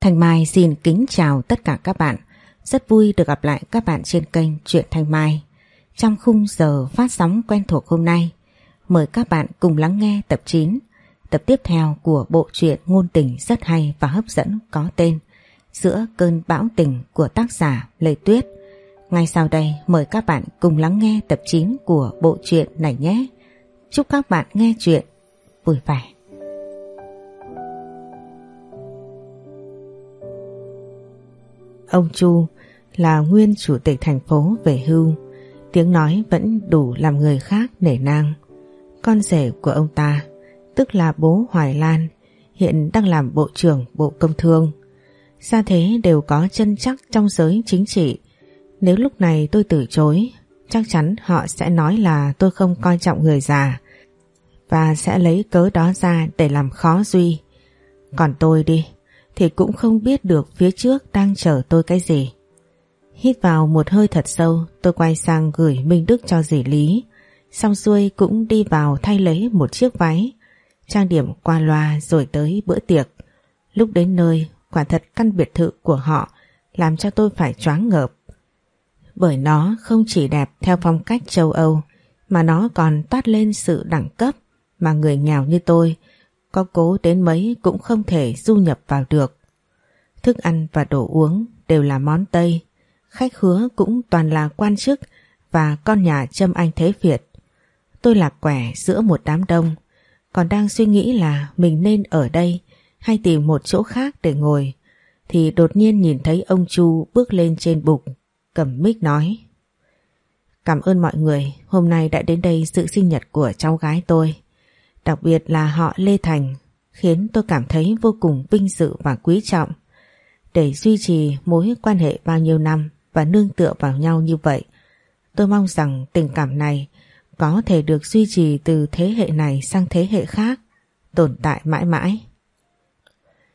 Thanh Mai xin kính chào tất cả các bạn. Rất vui được gặp lại các bạn trên kênh Truyện Thanh Mai. Trong khung giờ phát sóng quen thuộc hôm nay, mời các bạn cùng lắng nghe tập 9, tập tiếp theo của bộ truyện ngôn tình rất hay và hấp dẫn có tên Giữa cơn bão tình của tác giả Lê Tuyết. Ngay sau đây mời các bạn cùng lắng nghe tập 9 của bộ truyện này nhé. Chúc các bạn nghe chuyện vui vẻ. Ông Chu là nguyên chủ tịch thành phố về hưu, tiếng nói vẫn đủ làm người khác nể nang. Con rể của ông ta, tức là bố Hoài Lan, hiện đang làm Bộ trưởng Bộ Công Thương. Xa thế đều có chân chắc trong giới chính trị. Nếu lúc này tôi từ chối, chắc chắn họ sẽ nói là tôi không coi trọng người già và sẽ lấy cớ đó ra để làm khó Duy. Còn tôi đi, thì cũng không biết được phía trước đang chờ tôi cái gì. Hít vào một hơi thật sâu, tôi quay sang gửi Minh Đức cho dì Lý. Xong xuôi cũng đi vào thay lấy một chiếc váy, trang điểm qua loa rồi tới bữa tiệc. Lúc đến nơi, quả thật căn biệt thự của họ làm cho tôi phải choáng ngợp. Bởi nó không chỉ đẹp theo phong cách châu Âu, mà nó còn toát lên sự đẳng cấp mà người nghèo như tôi có cố đến mấy cũng không thể du nhập vào được. Thức ăn và đồ uống đều là món Tây, khách hứa cũng toàn là quan chức và con nhà châm anh thế Việt. Tôi lạc quẻ giữa một đám đông, còn đang suy nghĩ là mình nên ở đây hay tìm một chỗ khác để ngồi, thì đột nhiên nhìn thấy ông Chu bước lên trên bục, cầm mic nói. Cảm ơn mọi người hôm nay đã đến đây dự sinh nhật của cháu gái tôi. Đặc biệt là họ Lê Thành khiến tôi cảm thấy vô cùng vinh dự và quý trọng. Để duy trì mối quan hệ bao nhiêu năm và nương tựa vào nhau như vậy, tôi mong rằng tình cảm này có thể được duy trì từ thế hệ này sang thế hệ khác, tồn tại mãi mãi.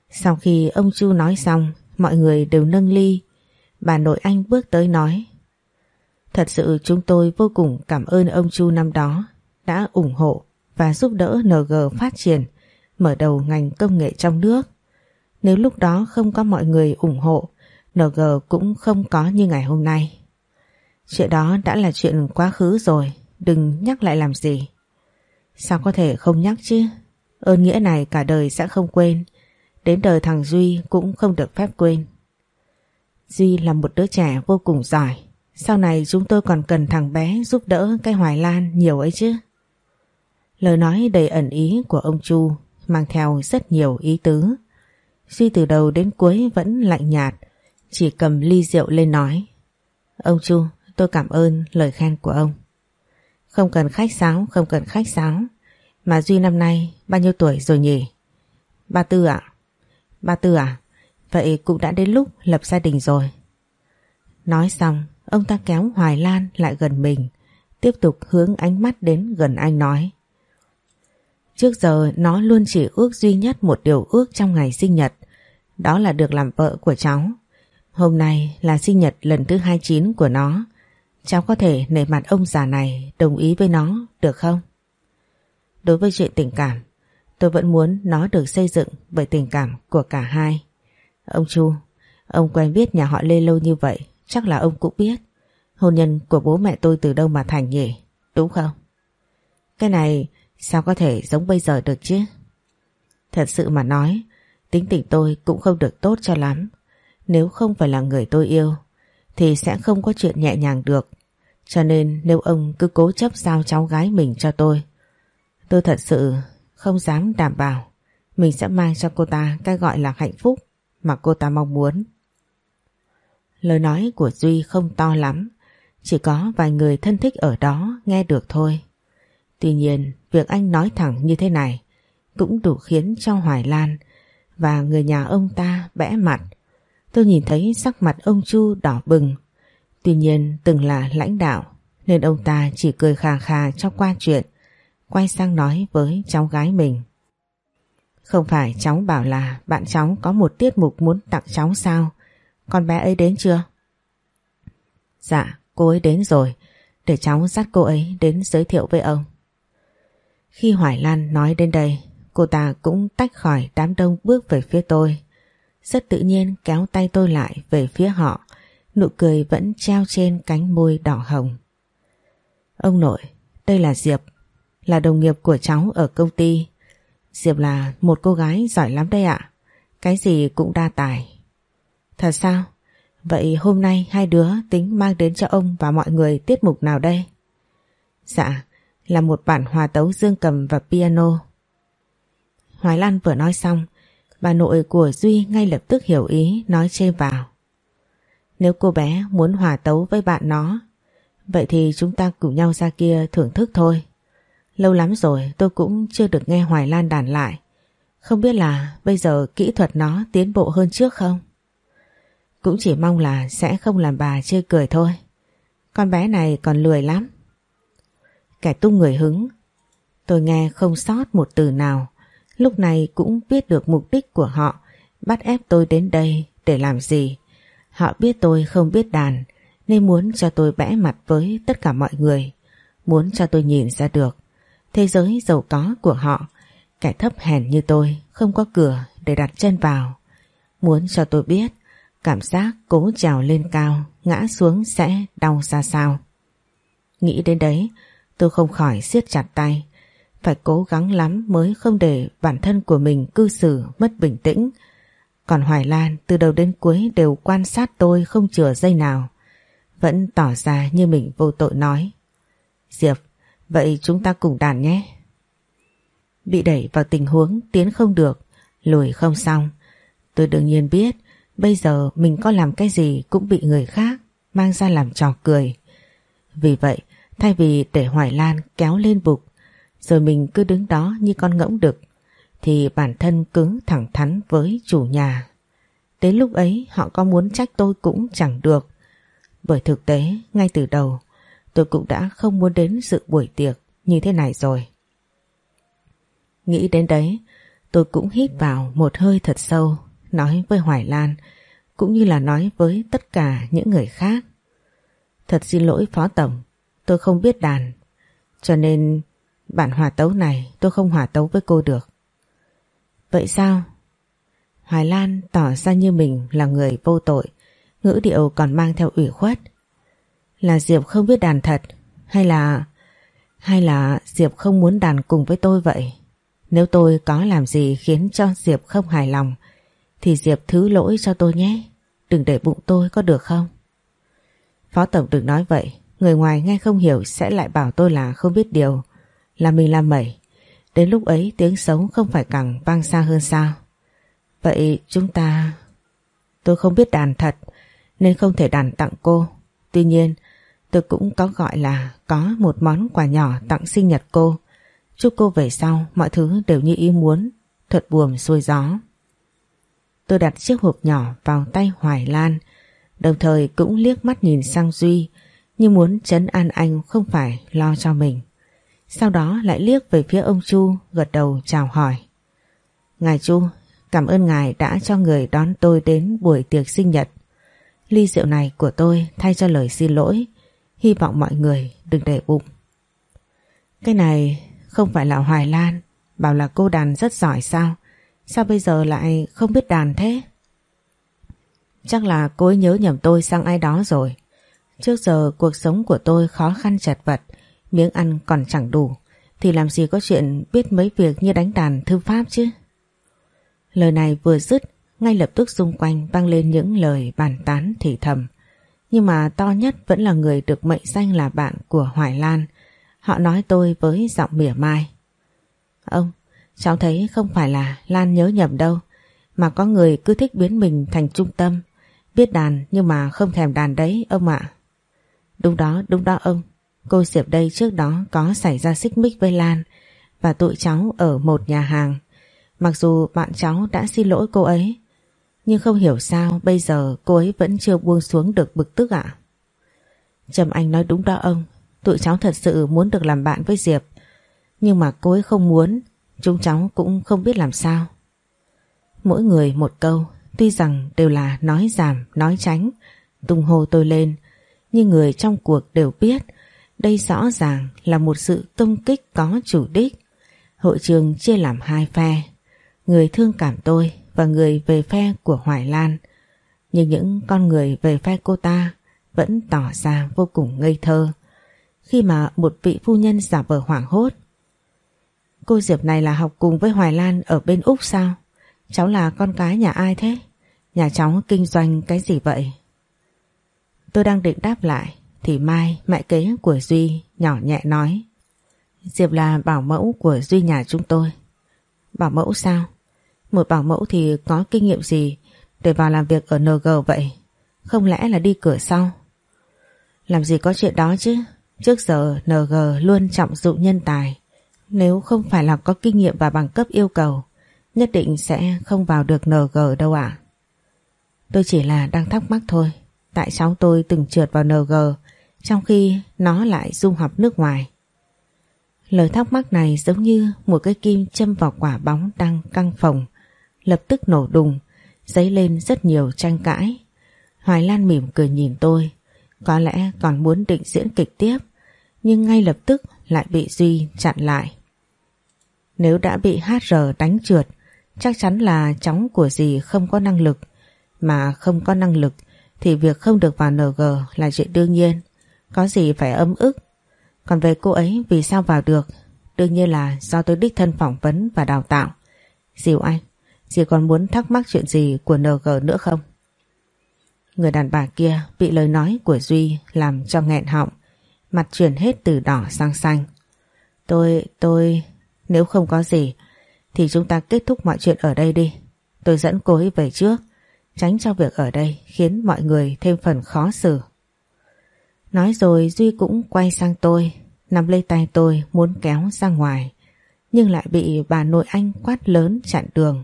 Sau khi ông Chu nói xong, mọi người đều nâng ly. Bà nội anh bước tới nói Thật sự chúng tôi vô cùng cảm ơn ông Chu năm đó đã ủng hộ và giúp đỡ NG phát triển, mở đầu ngành công nghệ trong nước. Nếu lúc đó không có mọi người ủng hộ, NG cũng không có như ngày hôm nay. Chuyện đó đã là chuyện quá khứ rồi, đừng nhắc lại làm gì. Sao có thể không nhắc chứ? Ơn nghĩa này cả đời sẽ không quên, đến đời thằng Duy cũng không được phép quên. Duy là một đứa trẻ vô cùng giỏi, sau này chúng tôi còn cần thằng bé giúp đỡ cái Hoài Lan nhiều ấy chứ. Lời nói đầy ẩn ý của ông Chu mang theo rất nhiều ý tứ. Duy từ đầu đến cuối vẫn lạnh nhạt, chỉ cầm ly rượu lên nói. Ông Chu, tôi cảm ơn lời khen của ông. Không cần khách sáo, không cần khách sáo. Mà Duy năm nay bao nhiêu tuổi rồi nhỉ? Ba tư ạ. Ba tư à? Vậy cũng đã đến lúc lập gia đình rồi. Nói xong, ông ta kéo Hoài Lan lại gần mình, tiếp tục hướng ánh mắt đến gần anh nói. Trước giờ nó luôn chỉ ước duy nhất một điều ước trong ngày sinh nhật, đó là được làm vợ của cháu. Hôm nay là sinh nhật lần thứ 29 của nó. Cháu có thể nể mặt ông già này đồng ý với nó được không? Đối với chuyện tình cảm, tôi vẫn muốn nó được xây dựng bởi tình cảm của cả hai. Ông Chu, ông quen biết nhà họ Lê lâu như vậy, chắc là ông cũng biết. Hôn nhân của bố mẹ tôi từ đâu mà thành nhỉ, đúng không? Cái này Sao có thể giống bây giờ được chứ? Thật sự mà nói, tính tình tôi cũng không được tốt cho lắm. Nếu không phải là người tôi yêu, thì sẽ không có chuyện nhẹ nhàng được. Cho nên nếu ông cứ cố chấp giao cháu gái mình cho tôi, tôi thật sự không dám đảm bảo mình sẽ mang cho cô ta cái gọi là hạnh phúc mà cô ta mong muốn. Lời nói của Duy không to lắm, chỉ có vài người thân thích ở đó nghe được thôi. Tuy nhiên, việc anh nói thẳng như thế này cũng đủ khiến cho Hoài Lan và người nhà ông ta bẽ mặt. Tôi nhìn thấy sắc mặt ông Chu đỏ bừng. Tuy nhiên từng là lãnh đạo nên ông ta chỉ cười khà khà cho qua chuyện, quay sang nói với cháu gái mình. Không phải cháu bảo là bạn cháu có một tiết mục muốn tặng cháu sao? Con bé ấy đến chưa? Dạ, cô ấy đến rồi. Để cháu dắt cô ấy đến giới thiệu với ông. Khi Hoài Lan nói đến đây, cô ta cũng tách khỏi đám đông bước về phía tôi. rất tự nhiên kéo tay tôi lại về phía họ, nụ cười vẫn treo trên cánh môi đỏ hồng. Ông nội, đây là Diệp, là đồng nghiệp của cháu ở công ty. Diệp là một cô gái giỏi lắm đây ạ, cái gì cũng đa tài. Thật sao? Vậy hôm nay hai đứa tính mang đến cho ông và mọi người tiết mục nào đây? Dạ, là một bản hòa tấu dương cầm và piano. Hoài Lan vừa nói xong, bà nội của Duy ngay lập tức hiểu ý nói chê vào. Nếu cô bé muốn hòa tấu với bạn nó, vậy thì chúng ta cùng nhau ra kia thưởng thức thôi. Lâu lắm rồi tôi cũng chưa được nghe Hoài Lan đàn lại. Không biết là bây giờ kỹ thuật nó tiến bộ hơn trước không? Cũng chỉ mong là sẽ không làm bà chê cười thôi. Con bé này còn lười lắm. Kẻ tung người hứng. Tôi nghe không sót một từ nào. Lúc này cũng biết được mục đích của họ, bắt ép tôi đến đây để làm gì. Họ biết tôi không biết đàn, nên muốn cho tôi bẽ mặt với tất cả mọi người. Muốn cho tôi nhìn ra được, thế giới giàu có của họ. Kẻ thấp hèn như tôi không có cửa để đặt chân vào. Muốn cho tôi biết cảm giác cố trèo lên cao, ngã xuống sẽ đau ra sao. Nghĩ đến đấy tôi không khỏi siết chặt tay phải cố gắng lắm mới không để bản thân của mình cư xử mất bình tĩnh. Còn Hoài Lan từ đầu đến cuối đều quan sát tôi không chừa dây nào. Vẫn tỏ ra như mình vô tội nói. Diệp, vậy chúng ta cùng đàn nhé. Bị đẩy vào tình huống tiến không được, lùi không xong. Tôi đương nhiên biết bây giờ mình có làm cái gì cũng bị người khác mang ra làm trò cười. Vì vậy, thay vì để Hoài Lan kéo lên bục rồi mình cứ đứng đó như con ngỗng đực thì bản thân cứng thẳng thắn với chủ nhà. Đến lúc ấy họ có muốn trách tôi cũng chẳng được. Bởi thực tế ngay từ đầu tôi cũng đã không muốn đến sự buổi tiệc như thế này rồi. Nghĩ đến đấy tôi cũng hít vào một hơi thật sâu nói với Hoài Lan cũng như là nói với tất cả những người khác. Thật xin lỗi Phó Tổng, tôi không biết đàn cho nên Bản hòa tấu này tôi không hòa tấu với cô được. Vậy sao? Hoài Lan tỏ ra như mình là người vô tội, ngữ điệu còn mang theo ủy khuất. Là Diệp không biết đàn thật, hay là... hay là Diệp không muốn đàn cùng với tôi vậy? Nếu tôi có làm gì khiến cho Diệp không hài lòng, thì Diệp thứ lỗi cho tôi nhé, đừng để bụng tôi có được không? Phó Tổng đừng nói vậy, người ngoài nghe không hiểu sẽ lại bảo tôi là không biết điều, là mình làm mẩy. Đến lúc ấy tiếng xấu không phải càng vang xa hơn sao? Vậy chúng ta... Tôi không biết đàn thật nên không thể đàn tặng cô. Tuy nhiên tôi cũng có gọi là có một món quà nhỏ tặng sinh nhật cô. Chúc cô về sau mọi thứ đều như ý muốn, thật buồm xuôi gió. Tôi đặt chiếc hộp nhỏ vào tay Hoài Lan, đồng thời cũng liếc mắt nhìn sang Duy như muốn chấn an anh không phải lo cho mình. Sau đó lại liếc về phía ông Chu gật đầu chào hỏi. Ngài Chu, cảm ơn ngài đã cho người đón tôi đến buổi tiệc sinh nhật. Ly rượu này của tôi thay cho lời xin lỗi, hy vọng mọi người đừng để bụng. Cái này không phải là Hoài Lan, bảo là cô đàn rất giỏi sao? Sao bây giờ lại không biết đàn thế? Chắc là cô ấy nhớ nhầm tôi sang ai đó rồi. Trước giờ cuộc sống của tôi khó khăn chật vật, miếng ăn còn chẳng đủ thì làm gì có chuyện biết mấy việc như đánh đàn thư pháp chứ. Lời này vừa dứt ngay lập tức xung quanh vang lên những lời bàn tán thì thầm. Nhưng mà to nhất vẫn là người được mệnh danh là bạn của Hoài Lan. Họ nói tôi với giọng mỉa mai. Ông, cháu thấy không phải là Lan nhớ nhầm đâu, mà có người cứ thích biến mình thành trung tâm, biết đàn nhưng mà không thèm đàn đấy ông ạ. Đúng đó, đúng đó ông, Cô Diệp đây trước đó có xảy ra xích mích với Lan và tụi cháu ở một nhà hàng. Mặc dù bạn cháu đã xin lỗi cô ấy, nhưng không hiểu sao bây giờ cô ấy vẫn chưa buông xuống được bực tức ạ. Trầm Anh nói đúng đó ông, tụi cháu thật sự muốn được làm bạn với Diệp, nhưng mà cô ấy không muốn, chúng cháu cũng không biết làm sao. Mỗi người một câu, tuy rằng đều là nói giảm, nói tránh, tung hô tôi lên, nhưng người trong cuộc đều biết đây rõ ràng là một sự công kích có chủ đích. Hội trường chia làm hai phe. Người thương cảm tôi và người về phe của Hoài Lan. Nhưng những con người về phe cô ta vẫn tỏ ra vô cùng ngây thơ khi mà một vị phu nhân giả vờ hoảng hốt. Cô Diệp này là học cùng với Hoài Lan ở bên Úc sao? Cháu là con cái nhà ai thế? Nhà cháu kinh doanh cái gì vậy? Tôi đang định đáp lại thì Mai, mẹ kế của Duy, nhỏ nhẹ nói. Diệp là bảo mẫu của Duy nhà chúng tôi. Bảo mẫu sao? Một bảo mẫu thì có kinh nghiệm gì để vào làm việc ở NG vậy? Không lẽ là đi cửa sau? Làm gì có chuyện đó chứ? Trước giờ NG luôn trọng dụng nhân tài. Nếu không phải là có kinh nghiệm và bằng cấp yêu cầu, nhất định sẽ không vào được NG đâu ạ. Tôi chỉ là đang thắc mắc thôi. Tại cháu tôi từng trượt vào NG trong khi nó lại du học nước ngoài. Lời thắc mắc này giống như một cái kim châm vào quả bóng đang căng phồng, lập tức nổ đùng, dấy lên rất nhiều tranh cãi. Hoài Lan mỉm cười nhìn tôi, có lẽ còn muốn định diễn kịch tiếp, nhưng ngay lập tức lại bị Duy chặn lại. Nếu đã bị HR đánh trượt, chắc chắn là chóng của dì không có năng lực, mà không có năng lực thì việc không được vào NG là chuyện đương nhiên, có gì phải âm ức. Còn về cô ấy vì sao vào được, đương nhiên là do tôi đích thân phỏng vấn và đào tạo. Diệu anh, dì còn muốn thắc mắc chuyện gì của NG nữa không? Người đàn bà kia bị lời nói của Duy làm cho nghẹn họng, mặt chuyển hết từ đỏ sang xanh. Tôi, tôi, nếu không có gì thì chúng ta kết thúc mọi chuyện ở đây đi. Tôi dẫn cô ấy về trước, tránh cho việc ở đây khiến mọi người thêm phần khó xử. Nói rồi Duy cũng quay sang tôi, nắm lấy tay tôi muốn kéo ra ngoài, nhưng lại bị bà nội anh quát lớn chặn đường.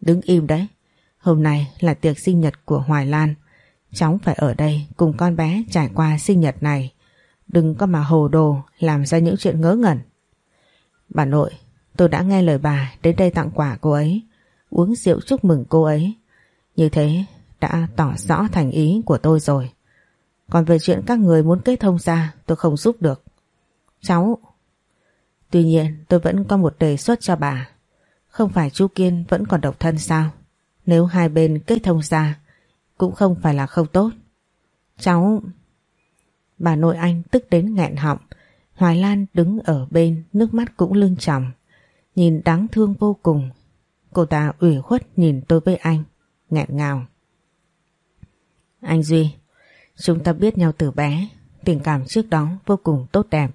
Đứng im đấy, hôm nay là tiệc sinh nhật của Hoài Lan, cháu phải ở đây cùng con bé trải qua sinh nhật này. Đừng có mà hồ đồ làm ra những chuyện ngớ ngẩn. Bà nội, tôi đã nghe lời bà đến đây tặng quà cô ấy, uống rượu chúc mừng cô ấy. Như thế đã tỏ rõ thành ý của tôi rồi. Còn về chuyện các người muốn kết thông ra, tôi không giúp được. Cháu... Tuy nhiên tôi vẫn có một đề xuất cho bà. Không phải chú Kiên vẫn còn độc thân sao? Nếu hai bên kết thông ra, cũng không phải là không tốt. Cháu... Bà nội anh tức đến nghẹn họng. Hoài Lan đứng ở bên, nước mắt cũng lưng tròng. Nhìn đáng thương vô cùng. Cô ta ủy khuất nhìn tôi với anh. Nghẹn ngào. Anh Duy, chúng ta biết nhau từ bé. Tình cảm trước đó vô cùng tốt đẹp.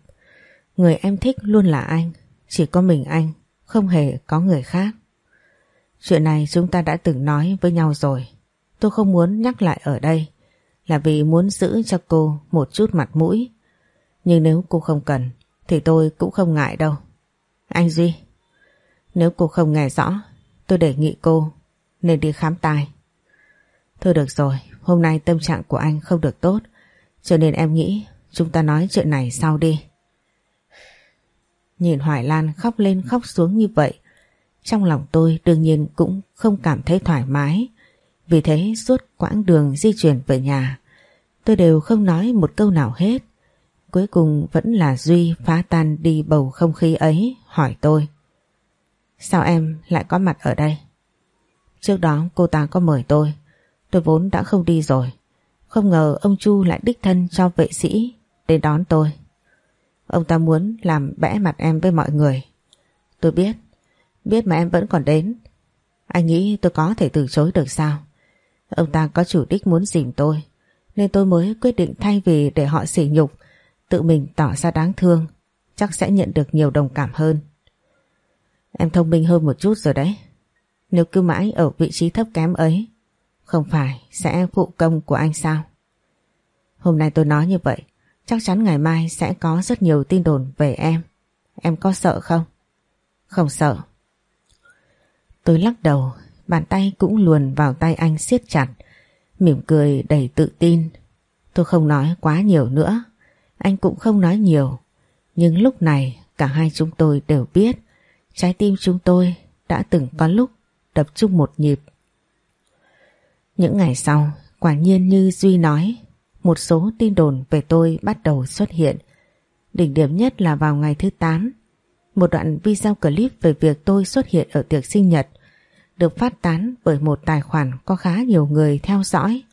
Người em thích luôn là anh. Chỉ có mình anh. Không hề có người khác. Chuyện này chúng ta đã từng nói với nhau rồi. Tôi không muốn nhắc lại ở đây là vì muốn giữ cho cô một chút mặt mũi. Nhưng nếu cô không cần thì tôi cũng không ngại đâu. Anh Duy, nếu cô không nghe rõ, tôi đề nghị cô nên đi khám tai. Thôi được rồi, hôm nay tâm trạng của anh không được tốt, cho nên em nghĩ chúng ta nói chuyện này sau đi. Nhìn Hoài Lan khóc lên khóc xuống như vậy, trong lòng tôi đương nhiên cũng không cảm thấy thoải mái. Vì thế suốt quãng đường di chuyển về nhà, tôi đều không nói một câu nào hết. Cuối cùng vẫn là Duy phá tan đi bầu không khí ấy, hỏi tôi. Sao em lại có mặt ở đây? Trước đó cô ta có mời tôi, tôi vốn đã không đi rồi. Không ngờ ông Chu lại đích thân cho vệ sĩ đến đón tôi. Ông ta muốn làm bẽ mặt em với mọi người. Tôi biết, biết mà em vẫn còn đến. Anh nghĩ tôi có thể từ chối được sao? Ông ta có chủ đích muốn dìm tôi Nên tôi mới quyết định thay vì để họ sỉ nhục Tự mình tỏ ra đáng thương Chắc sẽ nhận được nhiều đồng cảm hơn Em thông minh hơn một chút rồi đấy nếu cứ mãi ở vị trí thấp kém ấy, Không phải sẽ phụ công của anh sao? Hôm nay tôi nói như vậy, Chắc chắn ngày mai sẽ có rất nhiều tin đồn về em. Em có sợ không? Không sợ. Tôi lắc đầu, Bàn tay cũng luồn vào tay anh siết chặt, Mỉm cười đầy tự tin. Tôi không nói quá nhiều nữa, Anh cũng không nói nhiều. Nhưng lúc này cả hai chúng tôi đều biết, Trái tim chúng tôi đã từng có lúc đập chung một nhịp Những ngày sau Quả nhiên như Duy nói Một số tin đồn về tôi bắt đầu xuất hiện Đỉnh điểm nhất là vào ngày thứ 8 Một đoạn video clip về việc tôi xuất hiện ở tiệc sinh nhật được phát tán bởi một tài khoản có khá nhiều người theo dõi.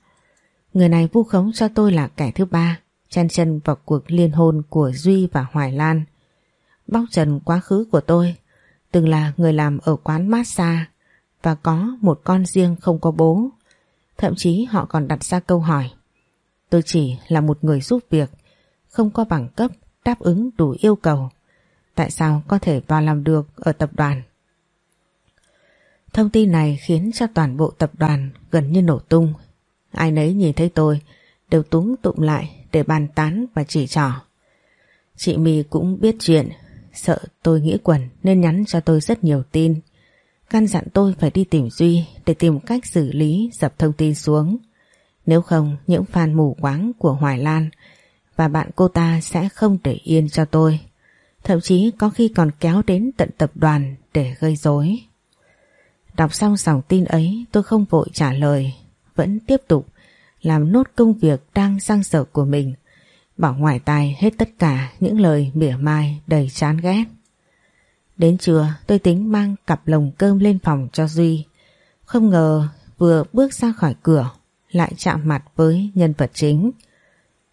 Người này vu khống cho tôi là kẻ thứ ba, chen chân vào cuộc liên hôn của Duy và Hoài Lan. Bóc trần quá khứ của tôi, từng là người làm ở quán massage và có một con riêng không có bố. Thậm chí họ còn đặt ra câu hỏi. Tôi chỉ là một người giúp việc, không có bằng cấp đáp ứng đủ yêu cầu. Tại sao có thể vào làm được ở tập đoàn? Thông tin này khiến cho toàn bộ tập đoàn gần như nổ tung. Ai nấy nhìn thấy tôi đều túng tụm lại để bàn tán và chỉ trỏ. Chị My cũng biết chuyện, sợ tôi nghĩ quẩn nên nhắn cho tôi rất nhiều tin. Căn dặn tôi phải đi tìm Duy để tìm cách xử lý dập thông tin xuống. Nếu không những fan mù quáng của Hoài Lan và bạn cô ta sẽ không để yên cho tôi. Thậm chí có khi còn kéo đến tận tập đoàn để gây rối. Đọc xong dòng tin ấy tôi không vội trả lời, vẫn tiếp tục làm nốt công việc đang sang sở của mình, bỏ ngoài tai hết tất cả những lời mỉa mai đầy chán ghét. Đến trưa tôi tính mang cặp lồng cơm lên phòng cho Duy, không ngờ vừa bước ra khỏi cửa lại chạm mặt với nhân vật chính.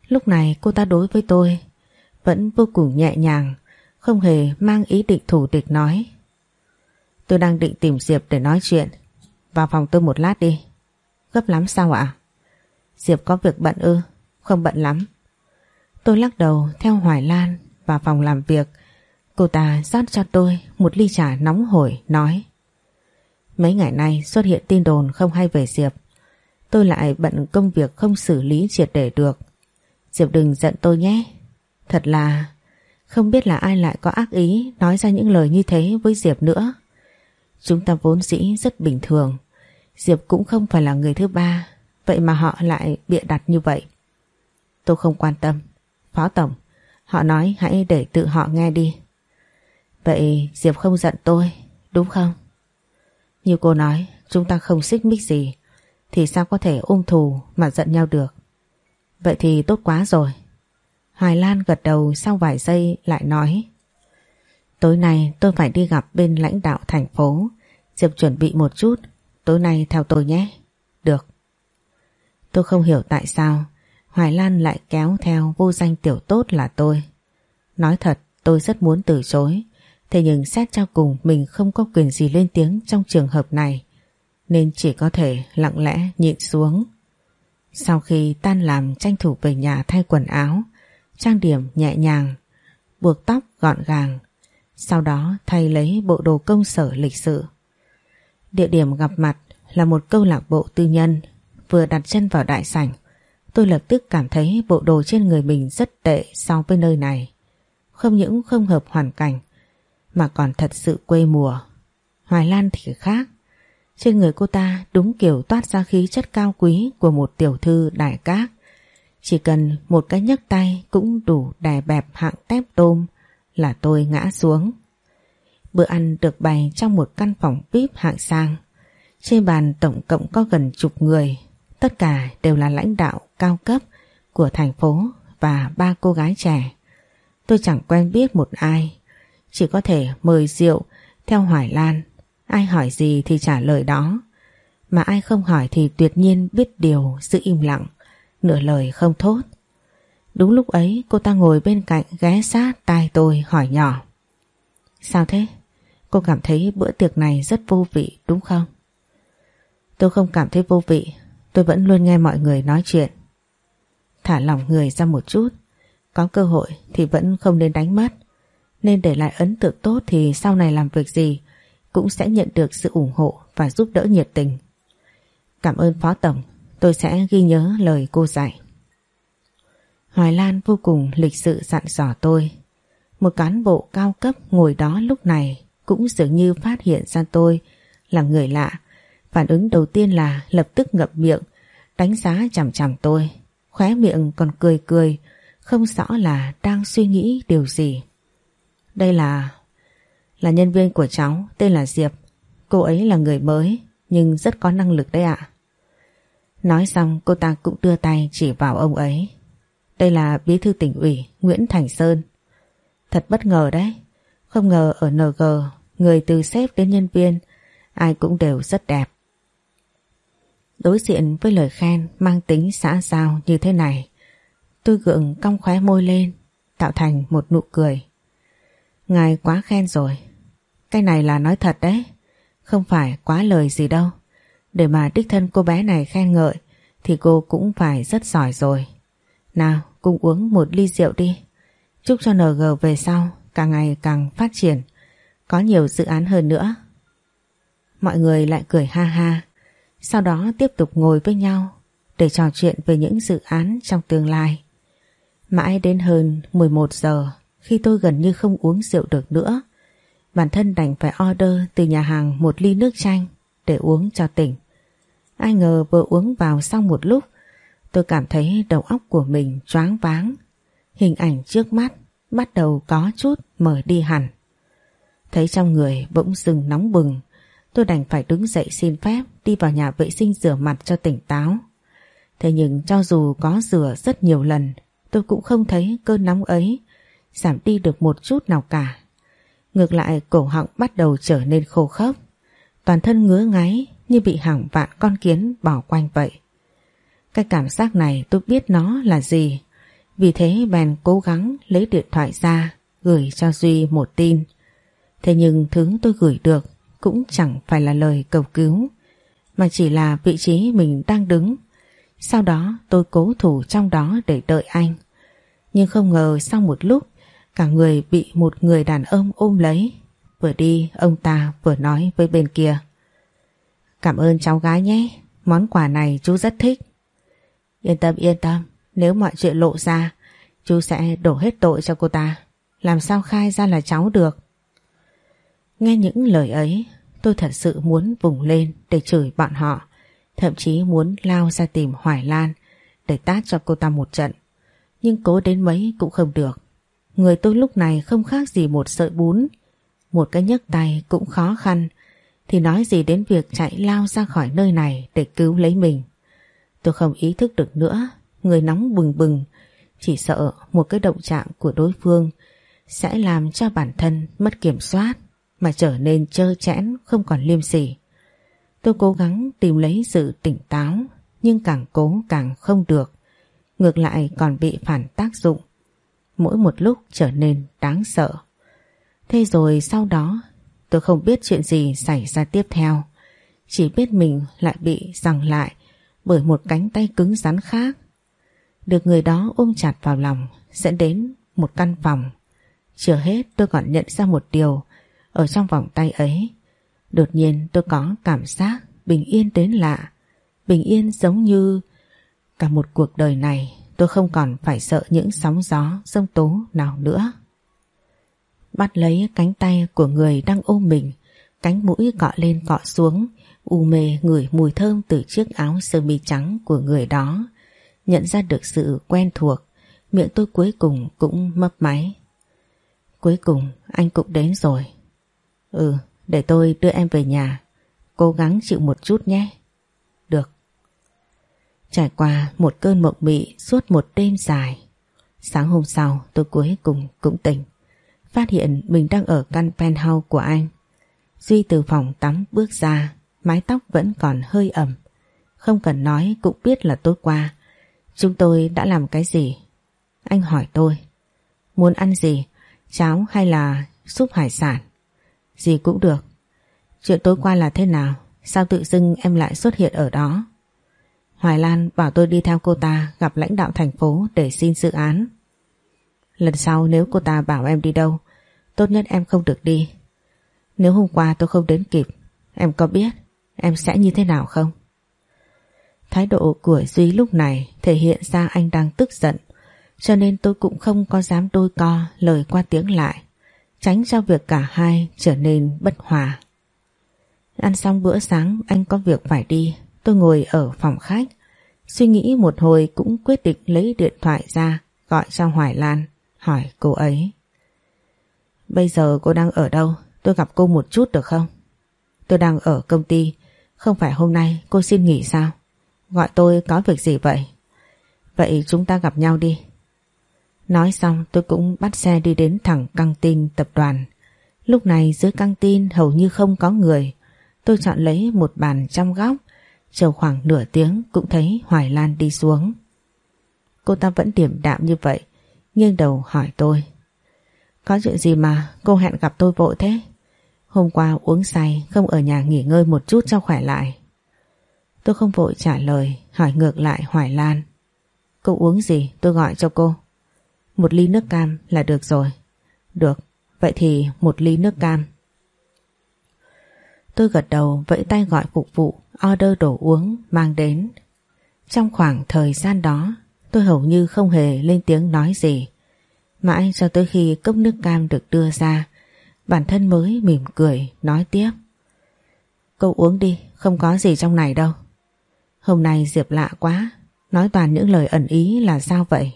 Lúc này cô ta đối với tôi vẫn vô cùng nhẹ nhàng, không hề mang ý định thủ địch nói. Tôi đang định tìm Diệp để nói chuyện. Vào phòng tôi một lát đi. Gấp lắm sao ạ? Diệp có việc bận ư? Không bận lắm. Tôi lắc đầu theo Hoài Lan vào phòng làm việc. Cô ta rót cho tôi một ly trà nóng hổi nói. Mấy ngày nay xuất hiện tin đồn không hay về Diệp. Tôi lại bận công việc không xử lý triệt để được. Diệp đừng giận tôi nhé. Thật là không biết là ai lại có ác ý nói ra những lời như thế với Diệp nữa. Chúng ta vốn dĩ rất bình thường. Diệp cũng không phải là người thứ ba, vậy mà họ lại bịa đặt như vậy. Tôi không quan tâm. Phó Tổng, họ nói hãy để tự họ nghe đi. Vậy Diệp không giận tôi, đúng không? Như cô nói, chúng ta không xích mích gì, thì sao có thể ôm thù mà giận nhau được. Vậy thì tốt quá rồi. Hoài Lan gật đầu sau vài giây lại nói Tối nay tôi phải đi gặp bên lãnh đạo thành phố Diệp chuẩn bị một chút Tối nay theo tôi nhé Được Tôi không hiểu tại sao Hoài Lan lại kéo theo vô danh tiểu tốt là tôi Nói thật tôi rất muốn từ chối Thế nhưng xét cho cùng, mình không có quyền gì lên tiếng trong trường hợp này. Nên chỉ có thể lặng lẽ nhịn xuống. Sau khi tan làm tranh thủ về nhà thay quần áo, Trang điểm nhẹ nhàng, Buộc tóc gọn gàng, Sau đó thay lấy bộ đồ công sở lịch sự. Địa điểm gặp mặt là một câu lạc bộ tư nhân, Vừa đặt chân vào đại sảnh. Tôi lập tức cảm thấy bộ đồ trên người mình rất tệ so với nơi này. Không những không hợp hoàn cảnh mà còn thật sự quê mùa Hoài Lan thì khác Trên người cô ta đúng kiểu toát ra khí chất cao quý của một tiểu thư đại cát chỉ cần một cái nhấc tay cũng đủ đè bẹp hạng tép tôm là tôi ngã xuống. Bữa ăn được bày trong một căn phòng VIP hạng sang. Trên bàn tổng cộng có gần chục người, tất cả đều là lãnh đạo cao cấp của thành phố và ba cô gái trẻ. Tôi chẳng quen biết một ai, chỉ có thể mời rượu theo Hoài Lan. Ai hỏi gì thì trả lời đó, mà ai không hỏi thì tuyệt nhiên biết điều giữ im lặng nửa lời không thốt. Đúng lúc ấy cô ta ngồi bên cạnh ghé sát tai tôi hỏi nhỏ. Sao thế? Cô cảm thấy bữa tiệc này rất vô vị đúng không? Tôi không cảm thấy vô vị, tôi vẫn luôn nghe mọi người nói chuyện. Thả lỏng người ra một chút, có cơ hội thì vẫn không nên đánh mất. Nên để lại ấn tượng tốt thì sau này làm việc gì cũng sẽ nhận được sự ủng hộ và giúp đỡ nhiệt tình. Cảm ơn Phó Tổng Tôi sẽ ghi nhớ lời cô dạy. Hoài Lan vô cùng lịch sự dặn dò tôi. Một cán bộ cao cấp ngồi đó lúc này cũng dường như phát hiện ra tôi là người lạ. Phản ứng đầu tiên là lập tức ngậm miệng, đánh giá chằm chằm tôi. Khóe miệng còn cười cười, không rõ là đang suy nghĩ điều gì. Đây là... là nhân viên của cháu, tên là Diệp. Cô ấy là người mới, nhưng rất có năng lực đấy ạ. Nói xong cô ta cũng đưa tay chỉ vào ông ấy. Đây là bí thư tỉnh ủy Nguyễn Thành Sơn. Thật bất ngờ đấy. Không ngờ ở NG, người từ sếp đến nhân viên ai cũng đều rất đẹp. Đối diện với lời khen mang tính xã giao như thế này, tôi gượng cong khóe môi lên, tạo thành một nụ cười. Ngài quá khen rồi, cái này là nói thật đấy, không phải quá lời gì đâu. Để mà đích thân cô bé này khen ngợi thì cô cũng phải rất giỏi rồi. Nào, cùng uống một ly rượu đi. Chúc cho NG về sau càng ngày càng phát triển, có nhiều dự án hơn nữa. Mọi người lại cười ha ha, sau đó tiếp tục ngồi với nhau để trò chuyện về những dự án trong tương lai. Mãi đến hơn 11 giờ khi tôi gần như không uống rượu được nữa, bản thân đành phải order từ nhà hàng một ly nước chanh để uống cho tỉnh. Ai ngờ vừa uống vào xong một lúc, tôi cảm thấy đầu óc của mình choáng váng. Hình ảnh trước mắt bắt đầu có chút mở đi hẳn. Thấy trong người bỗng dừng nóng bừng, tôi đành phải đứng dậy xin phép đi vào nhà vệ sinh rửa mặt cho tỉnh táo. Thế nhưng cho dù có rửa rất nhiều lần, tôi cũng không thấy cơn nóng ấy giảm đi được một chút nào cả. Ngược lại cổ họng bắt đầu trở nên khô khốc, toàn thân ngứa ngáy như bị hàng vạn con kiến bỏ quanh vậy. Cái cảm giác này tôi biết nó là gì, vì thế bèn cố gắng lấy điện thoại ra gửi cho Duy một tin. Thế nhưng thứ tôi gửi được cũng chẳng phải là lời cầu cứu, mà chỉ là vị trí mình đang đứng. Sau đó tôi cố thủ trong đó để đợi anh. Nhưng không ngờ sau một lúc cả người bị một người đàn ông ôm lấy. Vừa đi ông ta vừa nói với bên kia. Cảm ơn cháu gái nhé, món quà này chú rất thích. Yên tâm yên tâm, nếu mọi chuyện lộ ra, chú sẽ đổ hết tội cho cô ta. Làm sao khai ra là cháu được? Nghe những lời ấy, tôi thật sự muốn vùng lên để chửi bọn họ, thậm chí muốn lao ra tìm Hoài Lan để tát cho cô ta một trận. Nhưng cố đến mấy cũng không được. Người tôi lúc này không khác gì một sợi bún, một cái nhấc tay cũng khó khăn, thì nói gì đến việc chạy lao ra khỏi nơi này để cứu lấy mình. Tôi không ý thức được nữa, người nóng bừng bừng, chỉ sợ một cái động trạng của đối phương sẽ làm cho bản thân mất kiểm soát mà trở nên trơ chẽn không còn liêm sỉ. Tôi cố gắng tìm lấy sự tỉnh táo nhưng càng cố càng không được. Ngược lại còn bị phản tác dụng. Mỗi một lúc trở nên đáng sợ. Thế rồi sau đó, tôi không biết chuyện gì xảy ra tiếp theo. Chỉ biết mình lại bị giằng lại bởi một cánh tay cứng rắn khác. Được người đó ôm chặt vào lòng dẫn đến một căn phòng. Chưa hết tôi còn nhận ra một điều ở trong vòng tay ấy. Đột nhiên tôi có cảm giác bình yên đến lạ. Bình yên giống như cả một cuộc đời này tôi không còn phải sợ những sóng gió, sông tố nào nữa. Bắt lấy cánh tay của người đang ôm mình, cánh mũi cọ lên cọ xuống, u mê ngửi mùi thơm từ chiếc áo sơ mi trắng của người đó. Nhận ra được sự quen thuộc, miệng tôi cuối cùng cũng mấp máy. Cuối cùng anh cũng đến rồi. Ừ, để tôi đưa em về nhà. Cố gắng chịu một chút nhé. Trải qua một cơn mộng mị suốt một đêm dài. Sáng hôm sau tôi cuối cùng cũng tỉnh. Phát hiện mình đang ở căn penthouse của anh. Duy từ phòng tắm bước ra, mái tóc vẫn còn hơi ẩm. Không cần nói cũng biết là tối qua. Chúng tôi đã làm cái gì? Anh hỏi tôi. Muốn ăn gì? Cháo hay là súp hải sản? Gì cũng được. Chuyện tối qua là thế nào? Sao tự dưng em lại xuất hiện ở đó? Hoài Lan bảo tôi đi theo cô ta gặp lãnh đạo thành phố để xin dự án. Lần sau nếu cô ta bảo em đi đâu, tốt nhất em không được đi. Nếu hôm qua tôi không đến kịp, em có biết em sẽ như thế nào không? Thái độ của Duy lúc này thể hiện ra anh đang tức giận, cho nên tôi cũng không có dám đôi co lời qua tiếng lại, tránh cho việc cả hai trở nên bất hòa. Ăn xong bữa sáng anh có việc phải đi, tôi ngồi ở phòng khách, suy nghĩ một hồi cũng quyết định lấy điện thoại ra gọi cho Hoài Lan, hỏi cô ấy. Bây giờ cô đang ở đâu? Tôi gặp cô một chút được không? Tôi đang ở công ty, không phải hôm nay cô xin nghỉ sao? Gọi tôi có việc gì vậy? Vậy chúng ta gặp nhau đi. Nói xong tôi cũng bắt xe đi đến thẳng căng tin tập đoàn. Lúc này dưới căng tin hầu như không có người. Tôi chọn lấy một bàn trong góc Chờ khoảng nửa tiếng cũng thấy Hoài Lan đi xuống. Cô ta vẫn điểm đạm như vậy, Nghiêng đầu hỏi tôi. Có chuyện gì mà cô hẹn gặp tôi vội thế? Hôm qua uống say, Không ở nhà nghỉ ngơi một chút cho khỏe lại. Tôi không vội trả lời, Hỏi ngược lại Hoài Lan. Cô uống gì? Tôi gọi cho cô. Một ly nước cam là được rồi. Được, Vậy thì một ly nước cam. Tôi gật đầu, vẫy tay gọi phục vụ. Order đồ uống mang đến. Trong khoảng thời gian đó, Tôi hầu như không hề lên tiếng nói gì. Mãi cho tới khi cốc nước cam được đưa ra, Bản thân mới mỉm cười, nói tiếp. Cậu uống đi, Không có gì trong này đâu. Hôm nay Diệp lạ quá, Nói toàn những lời ẩn ý là sao vậy?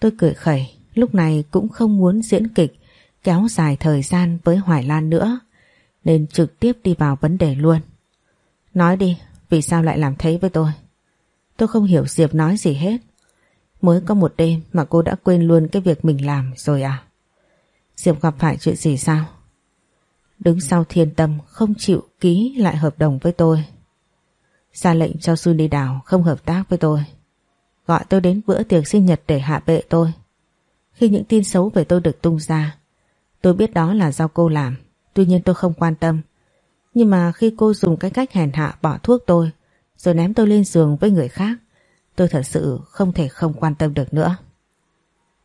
Tôi cười khẩy, Lúc này cũng không muốn diễn kịch, Kéo dài thời gian với Hoài Lan nữa, Nên trực tiếp đi vào vấn đề luôn. Nói đi Vì sao lại làm thế với tôi Tôi không hiểu Diệp nói gì hết Mới có một đêm mà cô đã quên luôn cái việc mình làm rồi à Diệp gặp phải chuyện gì sao Đứng sau thiên tâm không chịu ký lại hợp đồng với tôi ra lệnh cho Sunny Đào không hợp tác với tôi. Gọi tôi đến bữa tiệc sinh nhật để hạ bệ tôi. Khi những tin xấu về tôi được tung ra, tôi biết đó là do cô làm, tuy nhiên tôi không quan tâm. Nhưng mà khi cô dùng cái cách hèn hạ bỏ thuốc tôi, rồi ném tôi lên giường với người khác, tôi thật sự không thể không quan tâm được nữa.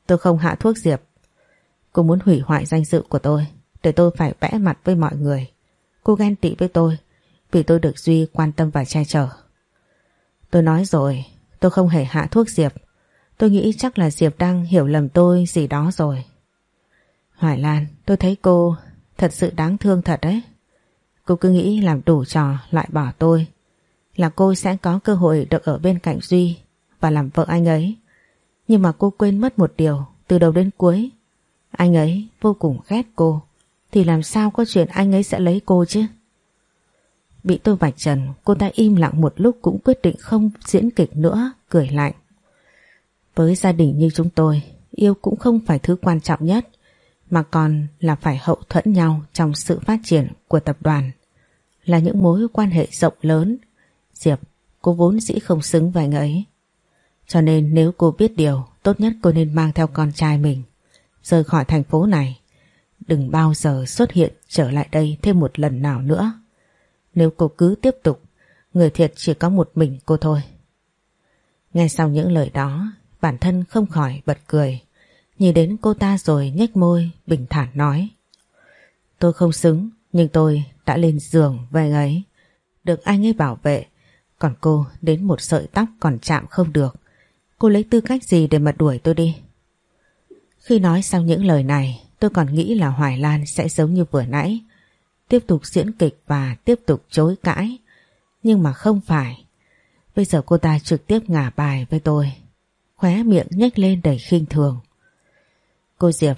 Tôi không hạ thuốc Diệp. Cô muốn hủy hoại danh dự của tôi, để tôi phải vẽ mặt với mọi người. Cô ghen tị với tôi, vì tôi được Duy quan tâm và che chở. Tôi nói rồi, tôi không hề hạ thuốc Diệp. Tôi nghĩ chắc là Diệp đang hiểu lầm tôi gì đó rồi. Hoài Lan, tôi thấy cô thật sự đáng thương thật đấy. Cô cứ nghĩ làm đủ trò lại bỏ tôi. Là cô sẽ có cơ hội được ở bên cạnh Duy và làm vợ anh ấy. Nhưng mà cô quên mất một điều, từ đầu đến cuối. Anh ấy vô cùng ghét cô. Thì làm sao có chuyện anh ấy sẽ lấy cô chứ? Bị tôi vạch trần, cô ta im lặng một lúc cũng quyết định không diễn kịch nữa, cười lạnh. Với gia đình như chúng tôi, yêu cũng không phải thứ quan trọng nhất mà còn là phải hậu thuẫn nhau trong sự phát triển của tập đoàn là những mối quan hệ rộng lớn Diệp cô vốn dĩ không xứng với anh ấy cho nên nếu cô biết điều tốt nhất cô nên mang theo con trai mình rời khỏi thành phố này đừng bao giờ xuất hiện trở lại đây thêm một lần nào nữa nếu cô cứ tiếp tục, người thiệt chỉ có một mình cô thôi. Nghe sau những lời đó, bản thân không khỏi bật cười. Nhìn đến cô ta rồi nhếch môi, bình thản nói. Tôi không xứng, nhưng tôi đã lên giường với anh ấy. Được anh ấy bảo vệ, còn cô đến một sợi tóc còn chạm không được. Cô lấy tư cách gì để mà đuổi tôi đi? Khi nói xong những lời này, tôi còn nghĩ là Hoài Lan sẽ giống như vừa nãy, tiếp tục diễn kịch và tiếp tục chối cãi. Nhưng mà không phải. Bây giờ cô ta trực tiếp ngả bài với tôi. Khóe miệng nhếch lên đầy khinh thường. Cô Diệp,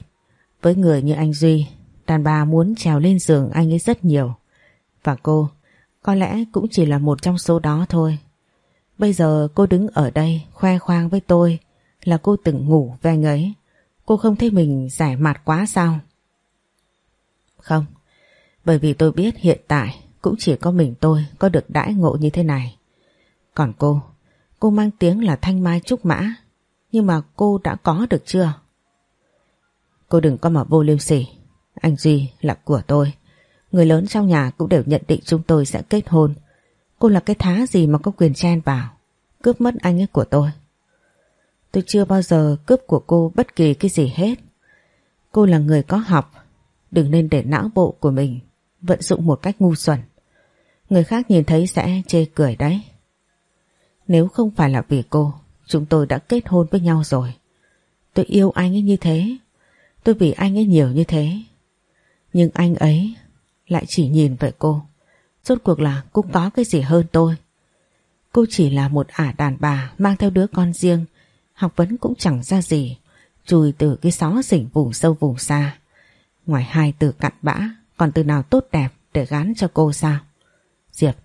với người như anh Duy, đàn bà muốn trèo lên giường anh ấy rất nhiều. Và cô, có lẽ cũng chỉ là một trong số đó thôi. Bây giờ cô đứng ở đây khoe khoang với tôi là cô từng ngủ với anh ấy. Cô không thấy mình giải mặt quá sao? Không, bởi vì tôi biết hiện tại cũng chỉ có mình tôi có được đãi ngộ như thế này. Còn cô, cô mang tiếng là Thanh Mai Trúc Mã, nhưng mà cô đã có được chưa? Cô đừng có mà vô liêm sỉ, anh Duy là của tôi. Người lớn trong nhà cũng đều nhận định chúng tôi sẽ kết hôn. Cô là cái thá gì mà có quyền chen vào, cướp mất anh ấy của tôi. Tôi chưa bao giờ cướp của cô bất kỳ cái gì hết. Cô là người có học, đừng nên để não bộ của mình vận dụng một cách ngu xuẩn. Người khác nhìn thấy sẽ chê cười đấy. Nếu không phải là vì cô, chúng tôi đã kết hôn với nhau rồi. Tôi yêu anh ấy như thế, tôi vì anh ấy nhiều như thế. Nhưng anh ấy lại chỉ nhìn về cô. Rốt cuộc là cũng có cái gì hơn tôi. Cô chỉ là một ả đàn bà mang theo đứa con riêng, học vấn cũng chẳng ra gì, chui từ cái xó xỉnh vùng sâu vùng xa. Ngoài hai từ cặn bã còn từ nào tốt đẹp để gán cho cô sao? Diệp,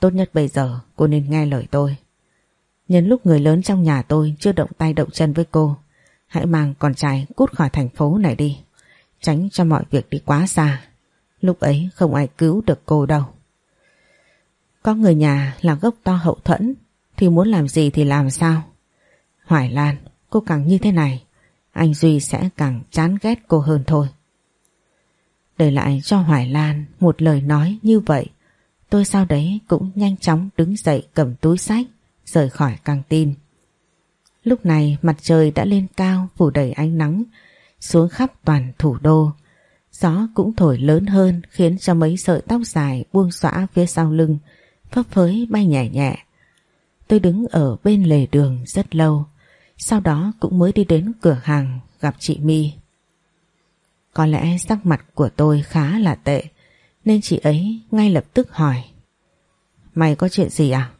tốt nhất bây giờ cô nên nghe lời tôi. Nhân lúc người lớn trong nhà tôi chưa động tay động chân với cô, hãy mang con trai cút khỏi thành phố này đi. Tránh cho mọi việc đi quá xa. Lúc ấy không ai cứu được cô đâu. Có người nhà là gốc to hậu thuẫn thì muốn làm gì thì làm sao. Hoài Lan, cô càng như thế này, anh Duy sẽ càng chán ghét cô hơn thôi. Để lại cho Hoài Lan một lời nói như vậy, tôi sau đấy cũng nhanh chóng đứng dậy cầm túi sách, rời khỏi căng tin. Lúc này mặt trời đã lên cao phủ đầy ánh nắng xuống khắp toàn thủ đô. Gió cũng thổi lớn hơn khiến cho mấy sợi tóc dài buông xõa phía sau lưng phấp phới bay nhẹ nhẹ. Tôi đứng ở bên lề đường rất lâu, sau đó cũng mới đi đến cửa hàng gặp chị My. Có lẽ sắc mặt của tôi khá là tệ, nên chị ấy ngay lập tức hỏi. Mày có chuyện gì à?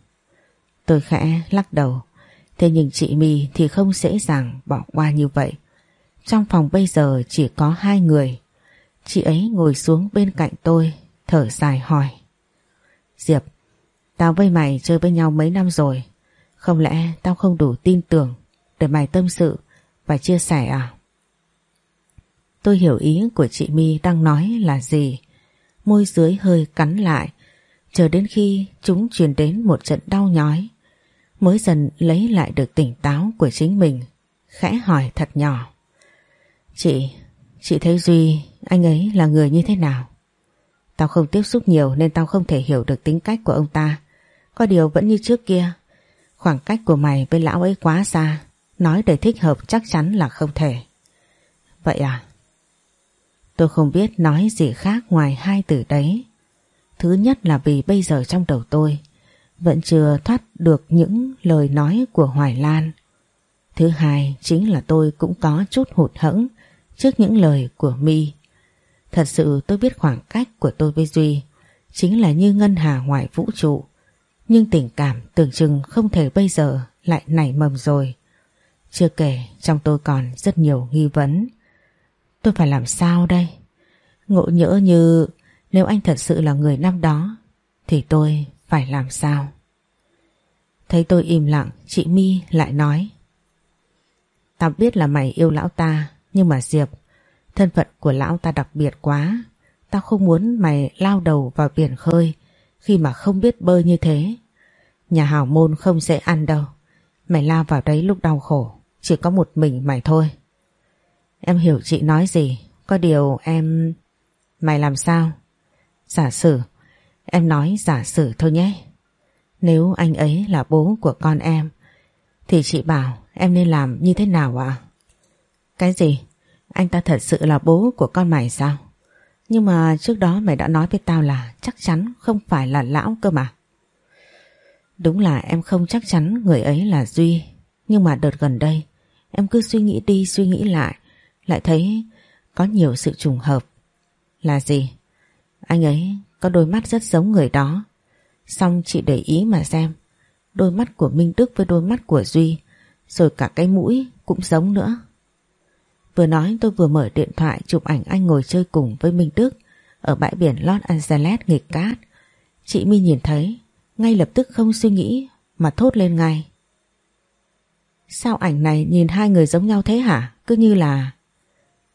Tôi khẽ lắc đầu, thế nhưng chị My thì không dễ dàng bỏ qua như vậy. Trong phòng bây giờ chỉ có hai người. Chị ấy ngồi xuống bên cạnh tôi, thở dài hỏi. Diệp, tao với mày chơi với nhau mấy năm rồi. Không lẽ tao không đủ tin tưởng để mày tâm sự và chia sẻ à? Tôi hiểu ý của chị My đang nói là gì. Môi dưới hơi cắn lại, chờ đến khi chúng truyền đến một trận đau nhói. Mới dần lấy lại được tỉnh táo của chính mình, khẽ hỏi thật nhỏ. Chị, chị thấy Duy, anh ấy là người như thế nào? Tao không tiếp xúc nhiều nên tao không thể hiểu được tính cách của ông ta. Có điều vẫn như trước kia. Khoảng cách của mày với lão ấy quá xa. Nói để thích hợp chắc chắn là không thể. Vậy à? Tôi không biết nói gì khác ngoài hai từ đấy. Thứ nhất là vì bây giờ trong đầu tôi vẫn chưa thoát được những lời nói của Hoài Lan. Thứ hai chính là tôi cũng có chút hụt hẫng trước những lời của My. Thật sự tôi biết khoảng cách của tôi với Duy chính là như ngân hà ngoài vũ trụ. Nhưng tình cảm tưởng chừng không thể bây giờ lại nảy mầm rồi. Chưa kể trong tôi còn rất nhiều nghi vấn. Tôi phải làm sao đây? Ngộ nhỡ như nếu anh thật sự là người năm đó, thì tôi phải làm sao? Thấy tôi im lặng chị My lại nói Tao biết là mày yêu lão ta nhưng mà Diệp, thân phận của lão ta đặc biệt quá. Tao không muốn mày lao đầu vào biển khơi khi mà không biết bơi như thế. Nhà Hào môn không dễ ăn đâu. Mày lao vào đấy lúc đau khổ, chỉ có một mình mày thôi. Em hiểu chị nói gì, có điều em... Mày làm sao? Giả sử, em nói giả sử thôi nhé. Nếu anh ấy là bố của con em, thì chị bảo em nên làm như thế nào ạ? Cái gì? Anh ta thật sự là bố của con mày sao? Nhưng mà trước đó mày đã nói với tao là chắc chắn không phải là lão cơ mà. Đúng là em không chắc chắn người ấy là Duy. Nhưng mà đợt gần đây em cứ suy nghĩ đi suy nghĩ lại lại thấy có nhiều sự trùng hợp. Là gì? Anh ấy có đôi mắt rất giống người đó. Xong chị để ý mà xem. Đôi mắt của Minh Đức với đôi mắt của Duy rồi cả cái mũi cũng giống nữa. Vừa nói tôi vừa mở điện thoại chụp ảnh anh ngồi chơi cùng với Minh Đức ở bãi biển Los Angeles nghịch cát. Chị My nhìn thấy, ngay lập tức không suy nghĩ mà thốt lên ngay. Sao ảnh này nhìn hai người giống nhau thế hả? Cứ như là...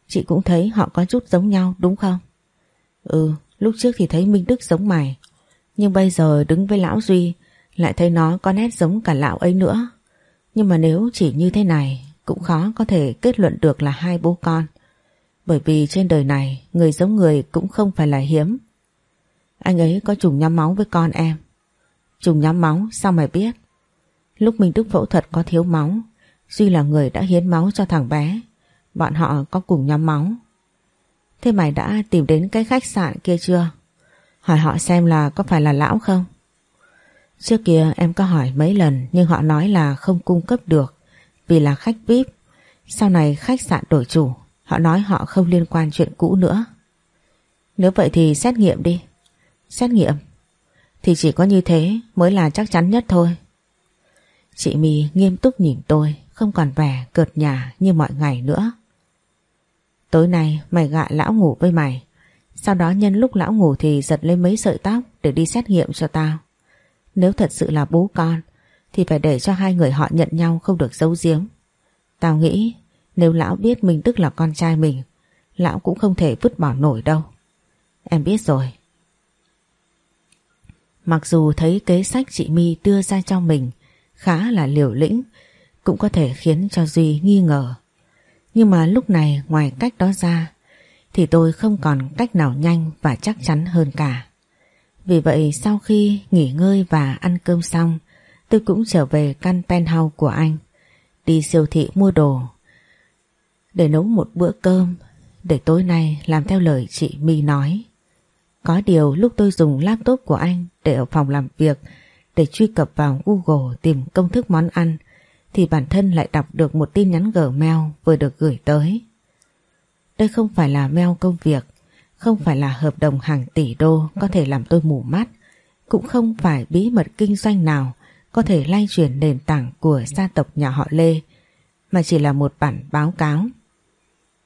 Chị cũng thấy họ có chút giống nhau đúng không? Ừ, lúc trước thì thấy Minh Đức giống mày. Nhưng bây giờ đứng với Lão Duy lại thấy nó có nét giống cả lão ấy nữa. Nhưng mà nếu chỉ như thế này cũng khó có thể kết luận được là hai bố con. Bởi vì trên đời này người giống người cũng không phải là hiếm. Anh ấy có trùng nhắm máu với con em. Trùng nhắm máu sao mày biết? Lúc Minh Đức phẫu thuật có thiếu máu, Duy là người đã hiến máu cho thằng bé. Bọn họ có cùng nhóm máu. Thế mày đã tìm đến cái khách sạn kia chưa? Hỏi họ xem là có phải là lão không? Trước kia em có hỏi mấy lần nhưng họ nói là không cung cấp được vì là khách VIP. Sau này khách sạn đổi chủ, họ nói họ không liên quan chuyện cũ nữa. Nếu vậy thì xét nghiệm đi. Xét nghiệm? Thì chỉ có như thế mới là chắc chắn nhất thôi. Chị My nghiêm túc nhìn tôi, không còn vẻ cợt nhà như mọi ngày nữa. Tối nay mày gạ lão ngủ với mày. Sau đó nhân lúc lão ngủ thì giật lấy mấy sợi tóc để đi xét nghiệm cho tao. Nếu thật sự là bố con thì phải để cho hai người họ nhận nhau không được giấu giếm. Tao nghĩ nếu lão biết mình tức là con trai mình, lão cũng không thể vứt bỏ nổi đâu. Em biết rồi. Mặc dù thấy kế sách chị My đưa ra cho mình khá là liều lĩnh, cũng có thể khiến cho Duy nghi ngờ. Nhưng mà lúc này ngoài cách đó ra, thì tôi không còn cách nào nhanh và chắc chắn hơn cả. Vì vậy sau khi nghỉ ngơi và ăn cơm xong, tôi cũng trở về căn penthouse của anh, đi siêu thị mua đồ, để nấu một bữa cơm để tối nay làm theo lời chị My nói. Có điều lúc tôi dùng laptop của anh để ở phòng làm việc, để truy cập vào Google tìm công thức món ăn thì bản thân lại đọc được một tin nhắn Gmail vừa được gửi tới. Đây không phải là mail công việc, không phải là hợp đồng hàng tỷ đô có thể làm tôi mù mắt, cũng không phải bí mật kinh doanh nào có thể lay chuyển nền tảng của gia tộc nhà họ Lê, mà chỉ là một bản báo cáo.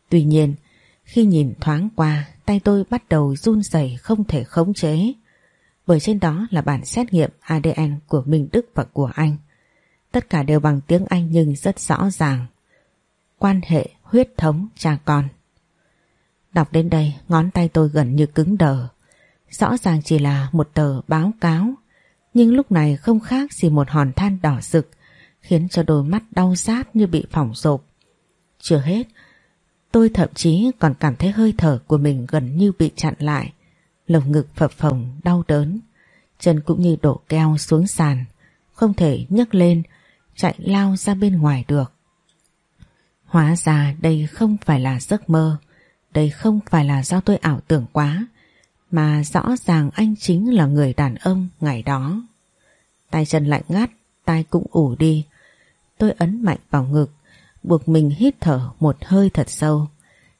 Tuy nhiên, khi nhìn thoáng qua, tay tôi bắt đầu run rẩy không thể khống chế, bởi trên đó là bản xét nghiệm ADN của Minh Đức và của anh. Tất cả đều bằng tiếng Anh nhưng rất rõ ràng. Quan hệ huyết thống cha con. Đọc đến đây ngón tay tôi gần như cứng đờ. Rõ ràng chỉ là một tờ báo cáo nhưng lúc này không khác gì một hòn than đỏ rực khiến cho đôi mắt đau rát như bị phỏng rộp. Chưa hết, tôi thậm chí còn cảm thấy hơi thở của mình gần như bị chặn lại, lồng ngực phập phồng đau đớn, chân cũng như đổ keo xuống sàn, không thể nhấc lên, chạy lao ra bên ngoài được. Hóa ra đây không phải là giấc mơ, đây không phải là do tôi ảo tưởng quá, mà rõ ràng anh chính là người đàn ông ngày đó. Tay chân lạnh ngắt, tay cũng ủ đi. Tôi ấn mạnh vào ngực, buộc mình hít thở một hơi thật sâu,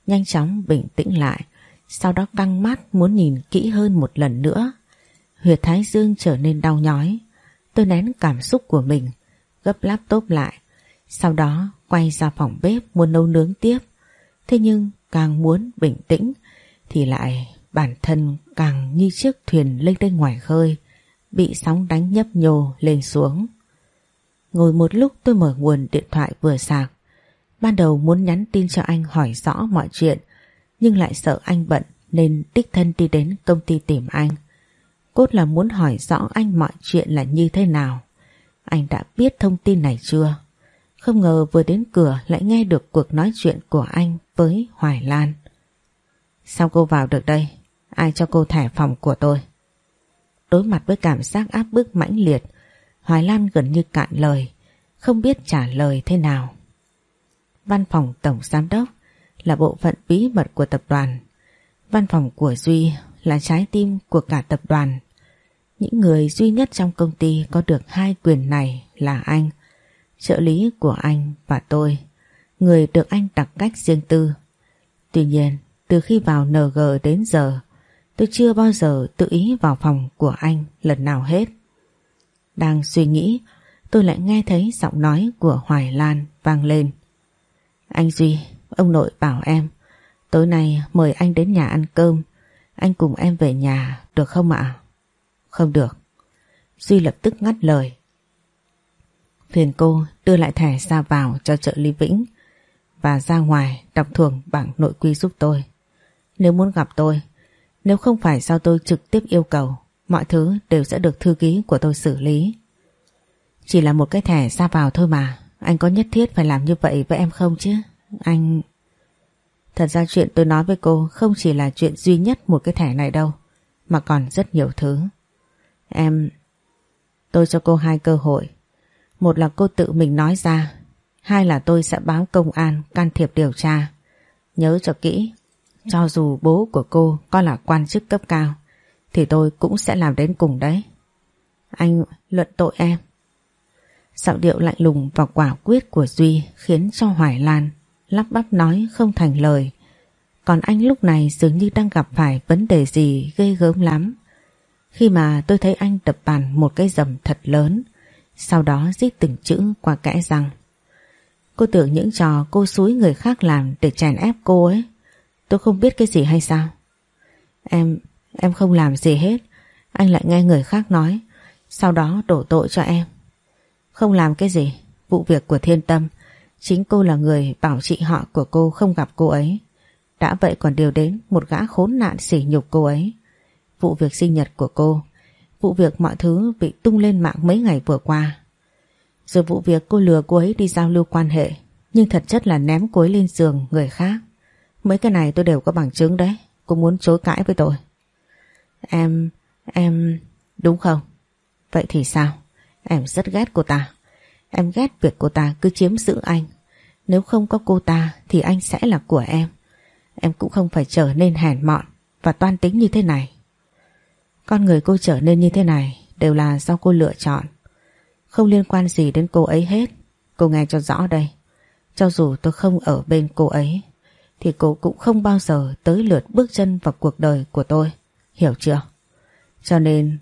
nhanh chóng bình tĩnh lại, sau đó căng mắt muốn nhìn kỹ hơn một lần nữa. Huyệt thái dương trở nên đau nhói, tôi nén cảm xúc của mình, gấp laptop lại, sau đó quay ra phòng bếp muốn nấu nướng tiếp. Thế nhưng càng muốn bình tĩnh thì lại bản thân càng như chiếc thuyền lênh đênh ngoài khơi, bị sóng đánh nhấp nhô lên xuống. Ngồi một lúc tôi mở nguồn điện thoại vừa sạc. Ban đầu muốn nhắn tin cho anh hỏi rõ mọi chuyện, nhưng lại sợ anh bận nên đích thân đi đến công ty tìm anh. Cốt là muốn hỏi rõ anh mọi chuyện là như thế nào. Anh đã biết thông tin này chưa? Không ngờ vừa đến cửa lại nghe được cuộc nói chuyện của anh với Hoài Lan. Sao cô vào được đây? Ai cho cô thẻ phòng của tôi? Đối mặt với cảm giác áp bức mãnh liệt, Hoài Lan gần như cạn lời, không biết trả lời thế nào. Văn phòng Tổng Giám Đốc là bộ phận bí mật của tập đoàn. Văn phòng của Duy là trái tim của cả tập đoàn. Những người duy nhất trong công ty có được hai quyền này là anh, trợ lý của anh và tôi, người được anh đặt cách riêng tư. Tuy nhiên, từ khi vào NG đến giờ, Tôi chưa bao giờ tự ý vào phòng của anh lần nào hết. Đang suy nghĩ, tôi lại nghe thấy giọng nói của Hoài Lan vang lên. Anh Duy, ông nội bảo em, tối nay mời anh đến nhà ăn cơm, anh cùng em về nhà được không ạ? Không được. Duy lập tức ngắt lời. Phiền cô đưa lại thẻ ra vào cho trợ lý Vĩnh và ra ngoài đọc thường bảng nội quy giúp tôi. Nếu muốn gặp tôi, nếu không phải sao tôi trực tiếp yêu cầu, mọi thứ đều sẽ được thư ký của tôi xử lý. Chỉ là một cái thẻ ra vào thôi mà, anh có nhất thiết phải làm như vậy với em không chứ? Anh... Thật ra chuyện tôi nói với cô không chỉ là chuyện duy nhất một cái thẻ này đâu, mà còn rất nhiều thứ. Em... Tôi cho cô hai cơ hội. Một là cô tự mình nói ra, hai là tôi sẽ báo công an can thiệp điều tra. Nhớ cho kỹ, cho dù bố của cô có là quan chức cấp cao thì tôi cũng sẽ làm đến cùng đấy. Anh luận tội em. Giọng điệu lạnh lùng và quả quyết của Duy khiến cho Hoài Lan lắp bắp nói không thành lời. Còn anh lúc này dường như đang gặp phải vấn đề gì ghê gớm lắm. Khi mà tôi thấy anh đập bàn một cái rầm thật lớn, sau đó rít từng chữ qua kẽ răng. Cô tưởng những trò cô xúi người khác làm để chèn ép cô ấy. Tôi không biết cái gì hay sao. Em Em không làm gì hết. Anh lại nghe người khác nói Sau đó đổ tội cho em. Không làm cái gì Vụ việc của thiên tâm. Chính cô là người bảo chị họ của cô không gặp cô ấy. Đã vậy còn điều đến Một gã khốn nạn sỉ nhục cô ấy. Vụ việc sinh nhật của cô vụ việc mọi thứ bị tung lên mạng mấy ngày vừa qua. Rồi vụ việc cô lừa cô ấy đi giao lưu quan hệ, nhưng thật chất là ném cô ấy lên giường người khác. Mấy cái này tôi đều có bằng chứng đấy. Cô muốn chối cãi với tôi. Em... em... đúng không? Vậy thì sao? Em rất ghét cô ta. Em ghét việc cô ta cứ chiếm giữ anh. Nếu không có cô ta thì anh sẽ là của em. Em cũng không phải trở nên hèn mọn và toan tính như thế này. Con người cô trở nên như thế này đều là do cô lựa chọn. Không liên quan gì đến cô ấy hết. Cô nghe cho rõ đây. Cho dù tôi không ở bên cô ấy thì cô cũng không bao giờ tới lượt bước chân vào cuộc đời của tôi. Hiểu chưa? Cho nên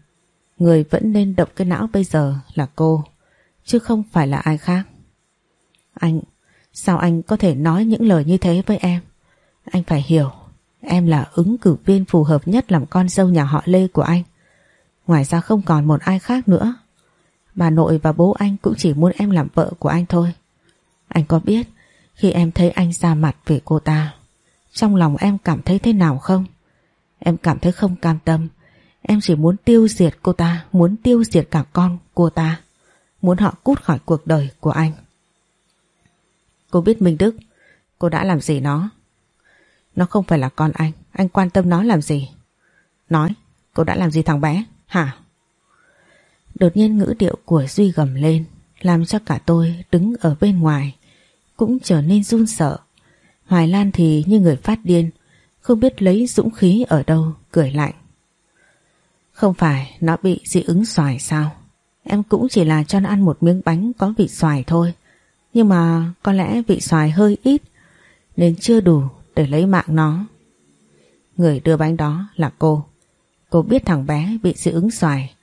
người vẫn nên động cái não bây giờ là cô chứ không phải là ai khác. Anh, sao anh có thể nói những lời như thế với em? Anh phải hiểu, em là ứng cử viên phù hợp nhất làm con dâu nhà họ Lê của anh. Ngoài ra không còn một ai khác nữa. Bà nội và bố anh cũng chỉ muốn em làm vợ của anh thôi. Anh có biết khi em thấy anh ra mặt về cô ta, trong lòng em cảm thấy thế nào không? Em cảm thấy không cam tâm. Em chỉ muốn tiêu diệt cô ta, muốn tiêu diệt cả con cô ta. Muốn họ cút khỏi cuộc đời của anh. Cô biết Minh Đức, cô đã làm gì nó? Nó không phải là con anh, anh quan tâm nó làm gì? Nói, cô đã làm gì thằng bé, hả? Đột nhiên ngữ điệu của Duy gầm lên, làm cho cả tôi đứng ở bên ngoài, cũng trở nên run sợ. Hoài Lan thì như người phát điên, không biết lấy dũng khí ở đâu, cười lạnh. Không phải nó bị dị ứng xoài sao? Em cũng chỉ là cho nó ăn một miếng bánh có vị xoài thôi. Nhưng mà có lẽ vị xoài hơi ít nên chưa đủ để lấy mạng nó. Người đưa bánh đó là cô. Cô biết thằng bé bị dị ứng xoài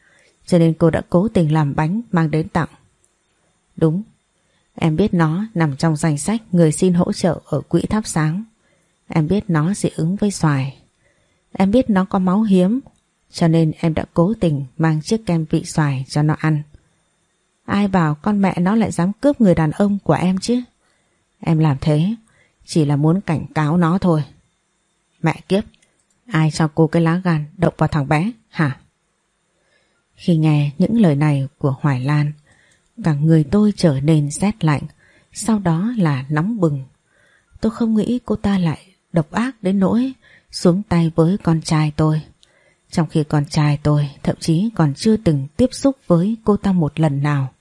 cho nên cô đã cố tình làm bánh mang đến tặng. Đúng, em biết nó nằm trong danh sách người xin hỗ trợ ở quỹ thắp sáng. Em biết nó dị ứng với xoài. Em biết nó có máu hiếm cho nên em đã cố tình mang chiếc kem vị xoài cho nó ăn. Ai bảo con mẹ nó lại dám cướp người đàn ông của em chứ? Em làm thế chỉ là muốn cảnh cáo nó thôi. Mẹ kiếp, ai cho cô cái lá gan động vào thằng bé hả? Khi nghe những lời này của Hoài Lan, cả người tôi trở nên rét lạnh, sau đó là nóng bừng. Tôi không nghĩ cô ta lại độc ác đến nỗi xuống tay với con trai tôi. Trong khi con trai tôi thậm chí còn chưa từng tiếp xúc với cô ta một lần nào.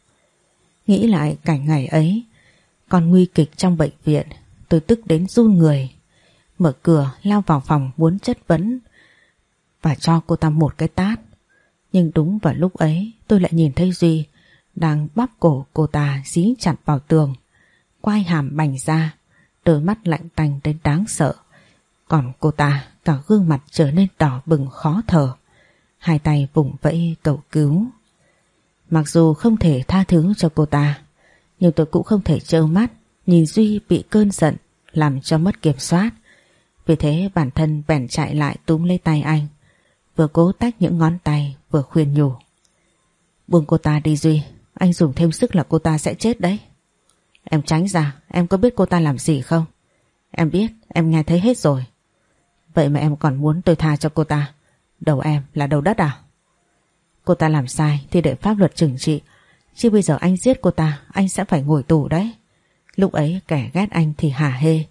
Nghĩ lại cảnh ngày ấy, còn nguy kịch trong bệnh viện, tôi tức đến run người. Mở cửa lao vào phòng muốn chất vấn và cho cô ta một cái tát. Nhưng đúng vào lúc ấy tôi lại nhìn thấy Duy đang bắp cổ cô ta dí chặt vào tường. Quai hàm bành ra, đôi mắt lạnh tanh đến đáng sợ. Còn cô ta cả gương mặt trở nên đỏ bừng khó thở. Hai tay vùng vẫy cầu cứu. Mặc dù không thể tha thứ cho cô ta, nhưng tôi cũng không thể trơ mắt nhìn Duy bị cơn giận làm cho mất kiểm soát. Vì thế bản thân bèn chạy lại túm lấy tay anh, vừa cố tách những ngón tay vừa khuyên nhủ. Buông cô ta đi Duy, anh dùng thêm sức là cô ta sẽ chết đấy. Em tránh ra, em có biết cô ta làm gì không? Em biết, em nghe thấy hết rồi. Vậy mà em còn muốn tôi tha cho cô ta Đầu em là đầu đất à Cô ta làm sai thì để pháp luật trừng trị Chứ bây giờ anh giết cô ta Anh sẽ phải ngồi tù đấy Lúc ấy kẻ ghét anh thì hả hê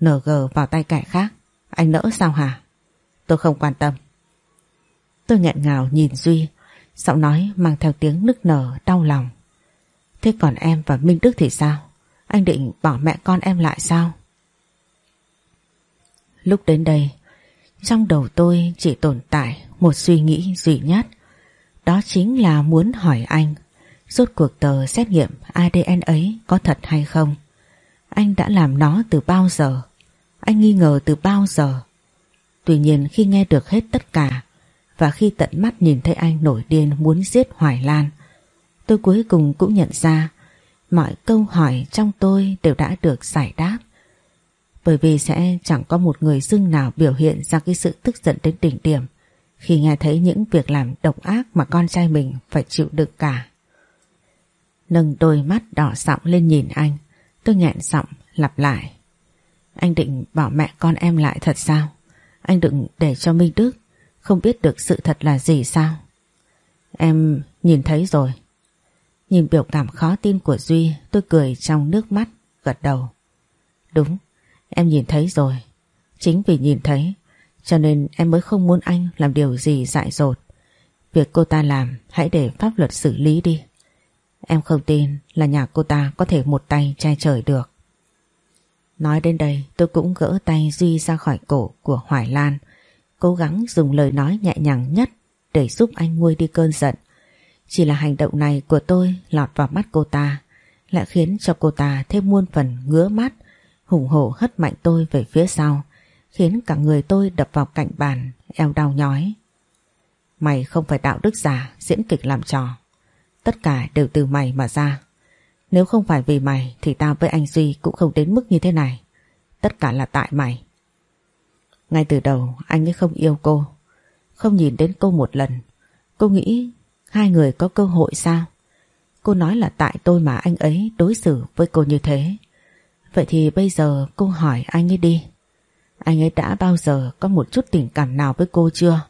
NG vào tay kẻ khác. Anh nỡ sao hả? Tôi không quan tâm. Tôi nghẹn ngào nhìn Duy, Giọng nói mang theo tiếng nức nở, đau lòng. Thế còn em và Minh Đức thì sao? Anh định bỏ mẹ con em lại sao? Lúc đến đây, trong đầu tôi chỉ tồn tại một suy nghĩ duy nhất. Đó chính là muốn hỏi anh, rốt cuộc tờ xét nghiệm ADN ấy có thật hay không. Anh đã làm nó từ bao giờ? Anh nghi ngờ từ bao giờ? Tuy nhiên khi nghe được hết tất cả và khi tận mắt nhìn thấy anh nổi điên muốn giết Hoài Lan, tôi cuối cùng cũng nhận ra mọi câu hỏi trong tôi đều đã được giải đáp. Bởi vì sẽ chẳng có một người dưng nào biểu hiện ra cái sự tức giận đến đỉnh điểm khi nghe thấy những việc làm độc ác mà con trai mình phải chịu đựng cả. Nâng đôi mắt đỏ sọng lên nhìn anh, tôi nghẹn giọng lặp lại. Anh định bảo mẹ con em lại thật sao? Anh đừng để cho Minh Đức không biết được sự thật là gì sao? Em nhìn thấy rồi. Nhìn biểu cảm khó tin của Duy tôi cười trong nước mắt, gật đầu. Đúng, em nhìn thấy rồi. Chính vì nhìn thấy cho nên em mới không muốn anh làm điều gì dại dột. Việc cô ta làm hãy để pháp luật xử lý đi. Em không tin là nhà cô ta có thể một tay che trời được. Nói đến đây tôi cũng gỡ tay Duy ra khỏi cổ của Hoài Lan, cố gắng dùng lời nói nhẹ nhàng nhất để giúp anh nguôi đi cơn giận. Chỉ là hành động này của tôi lọt vào mắt cô ta, lại khiến cho cô ta thêm muôn phần ngứa mắt, hùng hổ hất mạnh tôi về phía sau, khiến cả người tôi đập vào cạnh bàn, eo đau nhói. Mày không phải đạo đức giả, diễn kịch làm trò. Tất cả đều từ mày mà ra. Nếu không phải vì mày, thì tao với anh Duy cũng không đến mức như thế này. Tất cả là tại mày. Ngay từ đầu, anh ấy không yêu cô. Không nhìn đến cô một lần. Cô nghĩ hai người có cơ hội sao? Cô nói là tại tôi mà anh ấy đối xử với cô như thế. Vậy thì bây giờ cô hỏi anh ấy đi. Anh ấy đã bao giờ có một chút tình cảm nào với cô chưa?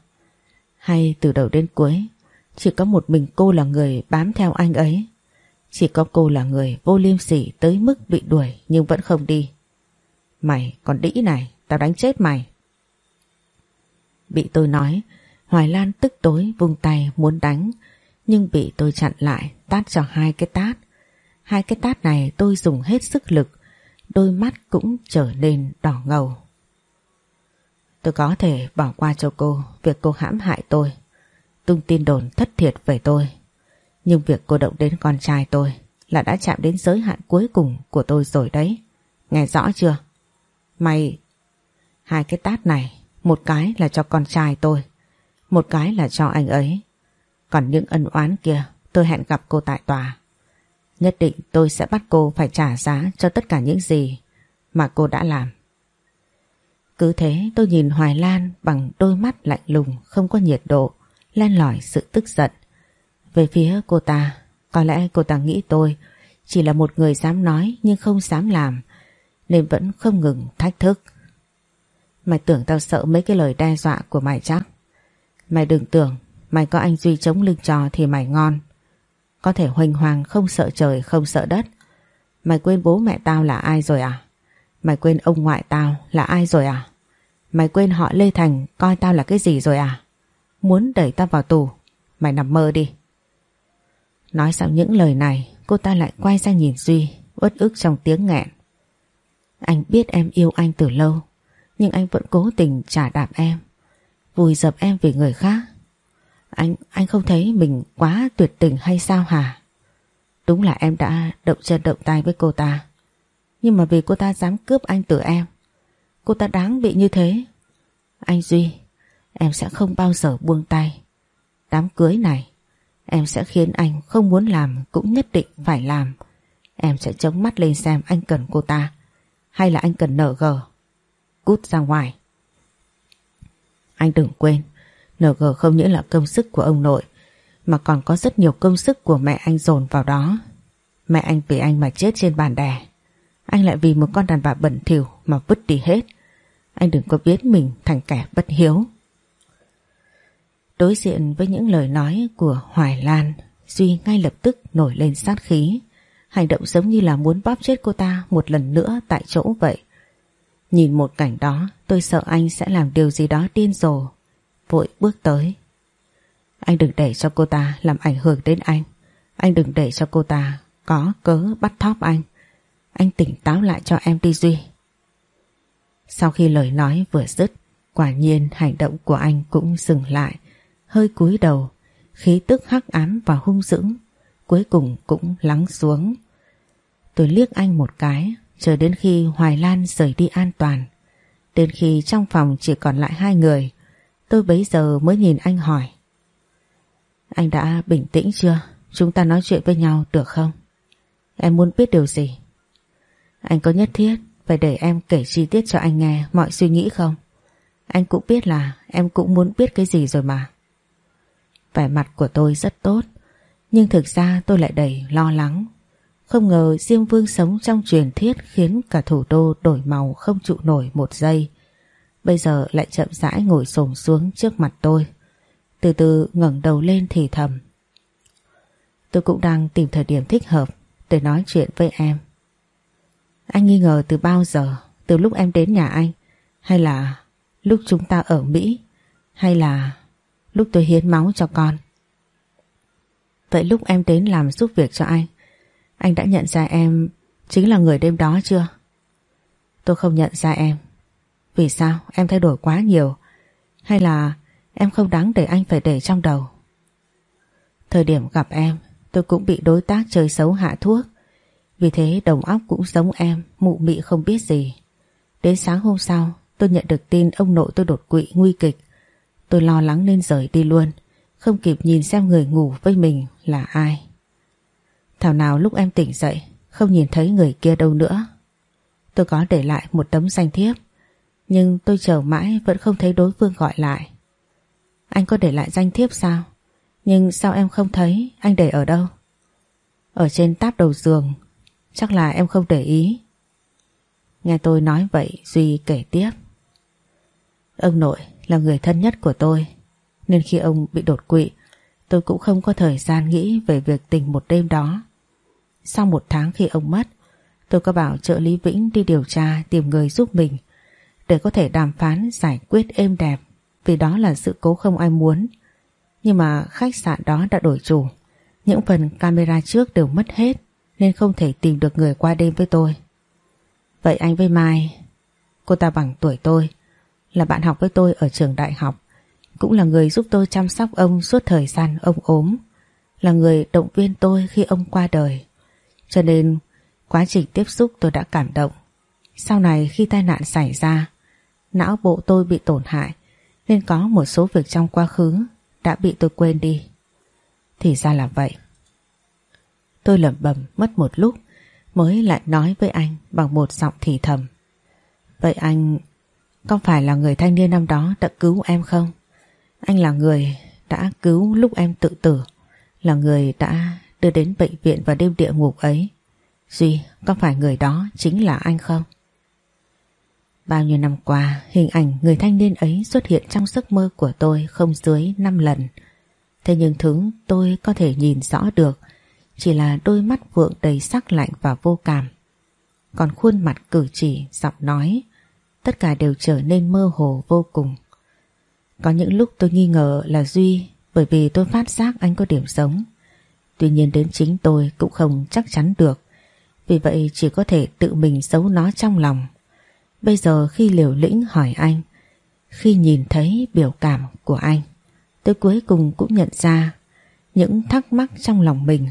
Hay từ đầu đến cuối chỉ có một mình cô là người bám theo anh ấy? Chỉ có cô là người vô liêm sỉ tới mức bị đuổi nhưng vẫn không đi. Mày còn đĩ này, tao đánh chết mày. Bị tôi nói, Hoài Lan tức tối vung tay muốn đánh, nhưng bị tôi chặn lại, tát cho hai cái tát. Hai cái tát này tôi dùng hết sức lực, đôi mắt cũng trở nên đỏ ngầu. Tôi có thể bỏ qua cho cô việc cô hãm hại tôi, tung tin đồn thất thiệt về tôi. Nhưng việc cô động đến con trai tôi là đã chạm đến giới hạn cuối cùng của tôi rồi đấy. Nghe rõ chưa? Mày... Hai cái tát này, một cái là cho con trai tôi, một cái là cho anh ấy. Còn những ân oán kia tôi hẹn gặp cô tại tòa. Nhất định tôi sẽ bắt cô phải trả giá cho tất cả những gì mà cô đã làm. Cứ thế tôi nhìn Hoài Lan bằng đôi mắt lạnh lùng không có nhiệt độ, len lỏi sự tức giận. Về phía cô ta, có lẽ cô ta nghĩ tôi chỉ là một người dám nói nhưng không dám làm, nên vẫn không ngừng thách thức. Mày tưởng tao sợ mấy cái lời đe dọa của mày chắc? Mày đừng tưởng mày có anh Duy chống lưng trò thì mày ngon. Có thể hoành hoàng không sợ trời không sợ đất. Mày quên bố mẹ tao là ai rồi à? Mày quên ông ngoại tao là ai rồi à? Mày quên họ Lê Thành coi tao là cái gì rồi à? Muốn đẩy tao vào tù, mày nằm mơ đi. Nói xong những lời này, cô ta lại quay sang nhìn Duy, uất ức trong tiếng nghẹn. Anh biết em yêu anh từ lâu, nhưng anh vẫn cố tình trả đạp em, vùi dập em vì người khác. Anh, anh không thấy mình quá tuyệt tình hay sao hả? Đúng là em đã động chân động tay với cô ta. Nhưng mà vì cô ta dám cướp anh từ em Cô ta đáng bị như thế Anh Duy Em sẽ không bao giờ buông tay. Đám cưới này, Em sẽ khiến anh không muốn làm Cũng nhất định phải làm. Em sẽ chống mắt lên xem anh cần cô ta, Hay là anh cần nở gờ. Cút ra ngoài. Anh đừng quên NG không những là công sức của ông nội, Mà còn có rất nhiều công sức của mẹ anh dồn vào đó. Mẹ anh vì anh mà chết trên bàn đè. Anh lại vì một con đàn bà bẩn thỉu mà vứt đi hết. Anh đừng có biến mình thành kẻ bất hiếu. Đối diện với những lời nói của Hoài Lan, Duy ngay lập tức nổi lên sát khí. Hành động giống như là muốn bóp chết cô ta một lần nữa tại chỗ vậy. Nhìn một cảnh đó, tôi sợ anh sẽ làm điều gì đó điên rồ. Vội bước tới. Anh đừng để cho cô ta làm ảnh hưởng đến anh. Anh đừng để cho cô ta có cớ bắt thóp anh. Anh tỉnh táo lại cho em đi Duy. Sau khi lời nói vừa dứt, quả nhiên hành động của anh cũng dừng lại, hơi cúi đầu, khí tức hắc ám và hung dữ, cuối cùng cũng lắng xuống. Tôi liếc anh một cái, chờ đến khi Hoài Lan rời đi an toàn. Đến khi trong phòng chỉ còn lại hai người, tôi bấy giờ mới nhìn anh hỏi. Anh đã bình tĩnh chưa? Chúng ta nói chuyện với nhau được không? Em muốn biết điều gì? Anh có nhất thiết phải để em kể chi tiết cho anh nghe mọi suy nghĩ không? Anh cũng biết là em cũng muốn biết cái gì rồi mà. Vẻ mặt của tôi rất tốt, nhưng thực ra tôi lại đầy lo lắng. Không ngờ Diêm Vương sống trong truyền thuyết khiến cả thủ đô đổi màu không trụ nổi một giây. Bây giờ lại chậm rãi ngồi sồn xuống trước mặt tôi. Từ từ ngẩng đầu lên thì thầm. Tôi cũng đang tìm thời điểm thích hợp để nói chuyện với em. Anh nghi ngờ từ bao giờ? Từ lúc em đến nhà anh? Hay là lúc chúng ta ở Mỹ? Hay là lúc tôi hiến máu cho con? Vậy lúc em đến làm giúp việc cho anh, anh đã nhận ra em chính là người đêm đó chưa? Tôi không nhận ra em. Vì sao? Em thay đổi quá nhiều. Hay là em không đáng để anh phải để trong đầu? Thời điểm gặp em, tôi cũng bị đối tác chơi xấu hạ thuốc. Vì thế đồng óc cũng giống em, mụ mị không biết gì. Đến sáng hôm sau, tôi nhận được tin ông nội tôi đột quỵ nguy kịch. Tôi lo lắng nên rời đi luôn, không kịp nhìn xem người ngủ với mình là ai. Thảo nào lúc em tỉnh dậy, không nhìn thấy người kia đâu nữa. Tôi có để lại một tấm danh thiếp, nhưng tôi chờ mãi vẫn không thấy đối phương gọi lại. Anh có để lại danh thiếp sao? Nhưng sao em không thấy anh để ở đâu? Ở trên táp đầu giường Chắc là em không để ý Nghe tôi nói vậy Duy kể tiếp Ông nội là người thân nhất của tôi. Nên khi ông bị đột quỵ Tôi cũng không có thời gian nghĩ Về việc tình một đêm đó. Sau một tháng khi ông mất Tôi có bảo trợ Lý Vĩnh đi điều tra Tìm người giúp mình Để có thể đàm phán giải quyết êm đẹp Vì đó là sự cố không ai muốn. Nhưng mà khách sạn đó đã đổi chủ. Những phần camera trước đều mất hết nên không thể tìm được người qua đêm với tôi. Vậy anh với Mai, cô ta bằng tuổi tôi, là bạn học với tôi ở trường đại học, cũng là người giúp tôi chăm sóc ông suốt thời gian ông ốm, là người động viên tôi khi ông qua đời. Cho nên quá trình tiếp xúc tôi đã cảm động. Sau này khi tai nạn xảy ra, não bộ tôi bị tổn hại nên có một số việc trong quá khứ đã bị tôi quên đi. Thì ra là vậy. Tôi lẩm bẩm mất một lúc mới lại nói với anh bằng một giọng thì thầm. Vậy anh có phải là người thanh niên năm đó đã cứu em không? Anh là người đã cứu lúc em tự tử, là người đã đưa đến bệnh viện vào đêm địa ngục ấy. Duy, có phải người đó chính là anh không? Bao nhiêu năm qua, hình ảnh người thanh niên ấy xuất hiện trong giấc mơ của tôi không dưới 5 lần. Thế nhưng thứ tôi có thể nhìn rõ được chỉ là đôi mắt vượng đầy sắc lạnh và vô cảm. Còn khuôn mặt cử chỉ, giọng nói, tất cả đều trở nên mơ hồ vô cùng. Có những lúc tôi nghi ngờ là Duy bởi vì tôi phát giác anh có điểm giống. Tuy nhiên đến chính tôi cũng không chắc chắn được. Vì vậy chỉ có thể tự mình giấu nó trong lòng. Bây giờ khi liều lĩnh hỏi anh, khi nhìn thấy biểu cảm của anh, tôi cuối cùng cũng nhận ra những thắc mắc trong lòng mình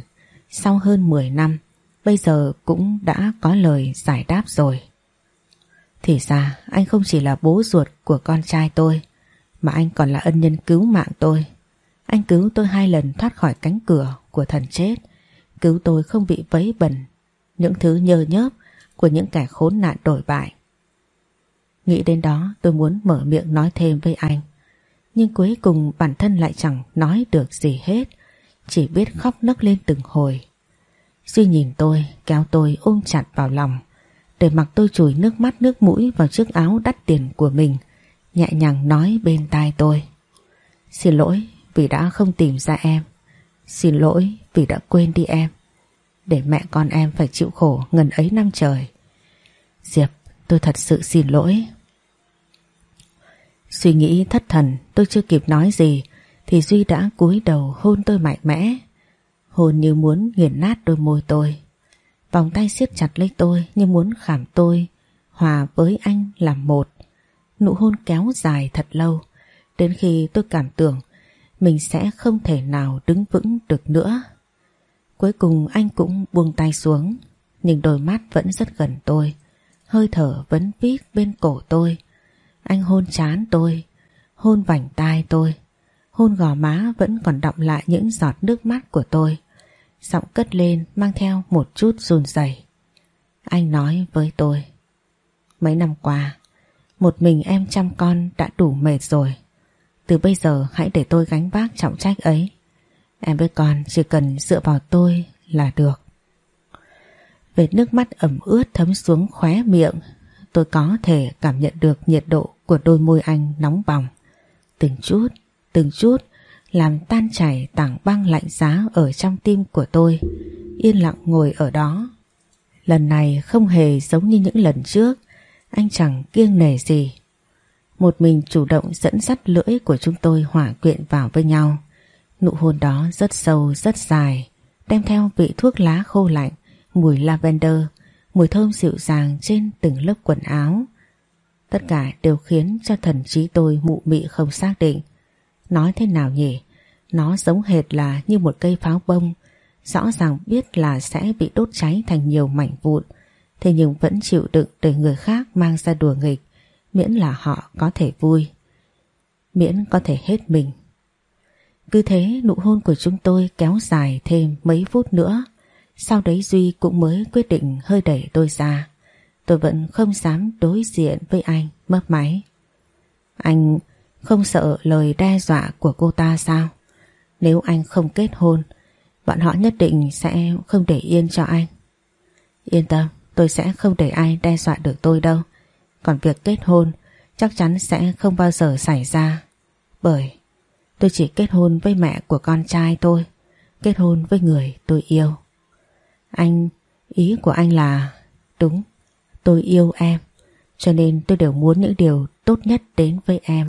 sau hơn 10 năm bây giờ cũng đã có lời giải đáp rồi. Thì ra anh không chỉ là bố ruột của con trai tôi mà anh còn là ân nhân cứu mạng tôi. Anh cứu tôi hai lần thoát khỏi cánh cửa của thần chết cứu tôi không bị vấy bẩn những thứ nhơ nhớp của những kẻ khốn nạn đổi bại. Nghĩ đến đó tôi muốn mở miệng nói thêm với anh nhưng cuối cùng bản thân lại chẳng nói được gì hết chỉ biết khóc nấc lên từng hồi. Duy nhìn tôi, kéo tôi ôm chặt vào lòng, để mặc tôi chùi nước mắt nước mũi vào chiếc áo đắt tiền của mình, nhẹ nhàng nói bên tai tôi. Xin lỗi vì đã không tìm ra em. Xin lỗi vì đã quên đi em. Để mẹ con em phải chịu khổ ngần ấy năm trời. Diệp, tôi thật sự xin lỗi. Suy nghĩ thất thần, tôi chưa kịp nói gì thì Duy đã cúi đầu hôn tôi mạnh mẽ. Hôn như muốn nghiền nát đôi môi tôi. Vòng tay siết chặt lấy tôi như muốn khảm tôi, hòa với anh làm một. Nụ hôn kéo dài thật lâu, đến khi tôi cảm tưởng mình sẽ không thể nào đứng vững được nữa. Cuối cùng anh cũng buông tay xuống, nhưng đôi mắt vẫn rất gần tôi, hơi thở vẫn vít bên cổ tôi. Anh hôn chán tôi, hôn vành tai tôi, Hôn gò má vẫn còn đọng lại những giọt nước mắt của tôi Giọng cất lên, mang theo một chút run rẩy. Anh nói với tôi, Mấy năm qua, Một mình em chăm con đã đủ mệt rồi. Từ bây giờ hãy để tôi gánh vác trọng trách ấy. Em với con chỉ cần dựa vào tôi là được. Vệt nước mắt ẩm ướt thấm xuống khóe miệng, Tôi có thể cảm nhận được nhiệt độ của đôi môi anh nóng bỏng. Từng chút từng chút làm tan chảy tảng băng lạnh giá ở trong tim của tôi, yên lặng ngồi ở đó. Lần này không hề giống như những lần trước, anh chẳng kiêng nể gì. Một mình chủ động dẫn dắt lưỡi của chúng tôi hỏa quyện vào với nhau. Nụ hôn đó rất sâu, rất dài, đem theo vị thuốc lá khô lạnh, mùi lavender, mùi thơm dịu dàng trên từng lớp quần áo. Tất cả đều khiến cho thần trí tôi mụ mị không xác định. Nói thế nào nhỉ? Nó giống hệt là như một cây pháo bông, rõ ràng biết là sẽ bị đốt cháy thành nhiều mảnh vụn, thế nhưng vẫn chịu đựng để người khác mang ra đùa nghịch, miễn là họ có thể vui. Miễn có thể hết mình. Cứ thế nụ hôn của chúng tôi kéo dài thêm mấy phút nữa, sau đấy Duy cũng mới quyết định hơi đẩy tôi ra. Tôi vẫn không dám đối diện với anh, mất máy. Anh không sợ lời đe dọa của cô ta sao? Nếu anh không kết hôn, bọn họ nhất định sẽ không để yên cho anh. Yên tâm, tôi sẽ không để ai đe dọa được tôi đâu. Còn việc kết hôn chắc chắn sẽ không bao giờ xảy ra. Bởi tôi chỉ kết hôn với mẹ của con trai tôi, kết hôn với người tôi yêu. Anh, ý của anh là đúng, tôi yêu em, cho nên tôi đều muốn những điều tốt nhất đến với em.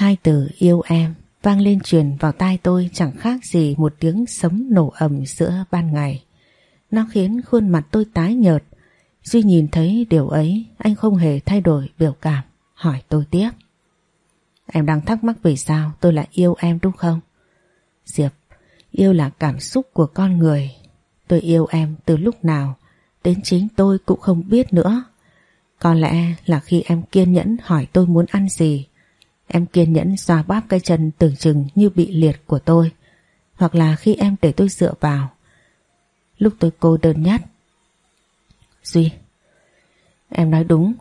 Hai từ yêu em vang lên truyền vào tai tôi chẳng khác gì một tiếng sấm nổ ầm giữa ban ngày. Nó khiến khuôn mặt tôi tái nhợt. Duy nhìn thấy điều ấy, anh không hề thay đổi biểu cảm, hỏi tôi tiếp. Em đang thắc mắc vì sao tôi lại yêu em đúng không? Diệp, yêu là cảm xúc của con người. Tôi yêu em từ lúc nào, đến chính tôi cũng không biết nữa. Có lẽ là khi em kiên nhẫn hỏi tôi muốn ăn gì, Em kiên nhẫn xoa bóp cái chân tưởng chừng như bị liệt của tôi. Hoặc là khi em để tôi dựa vào. Lúc tôi cô đơn nhất. Duy, Em nói đúng.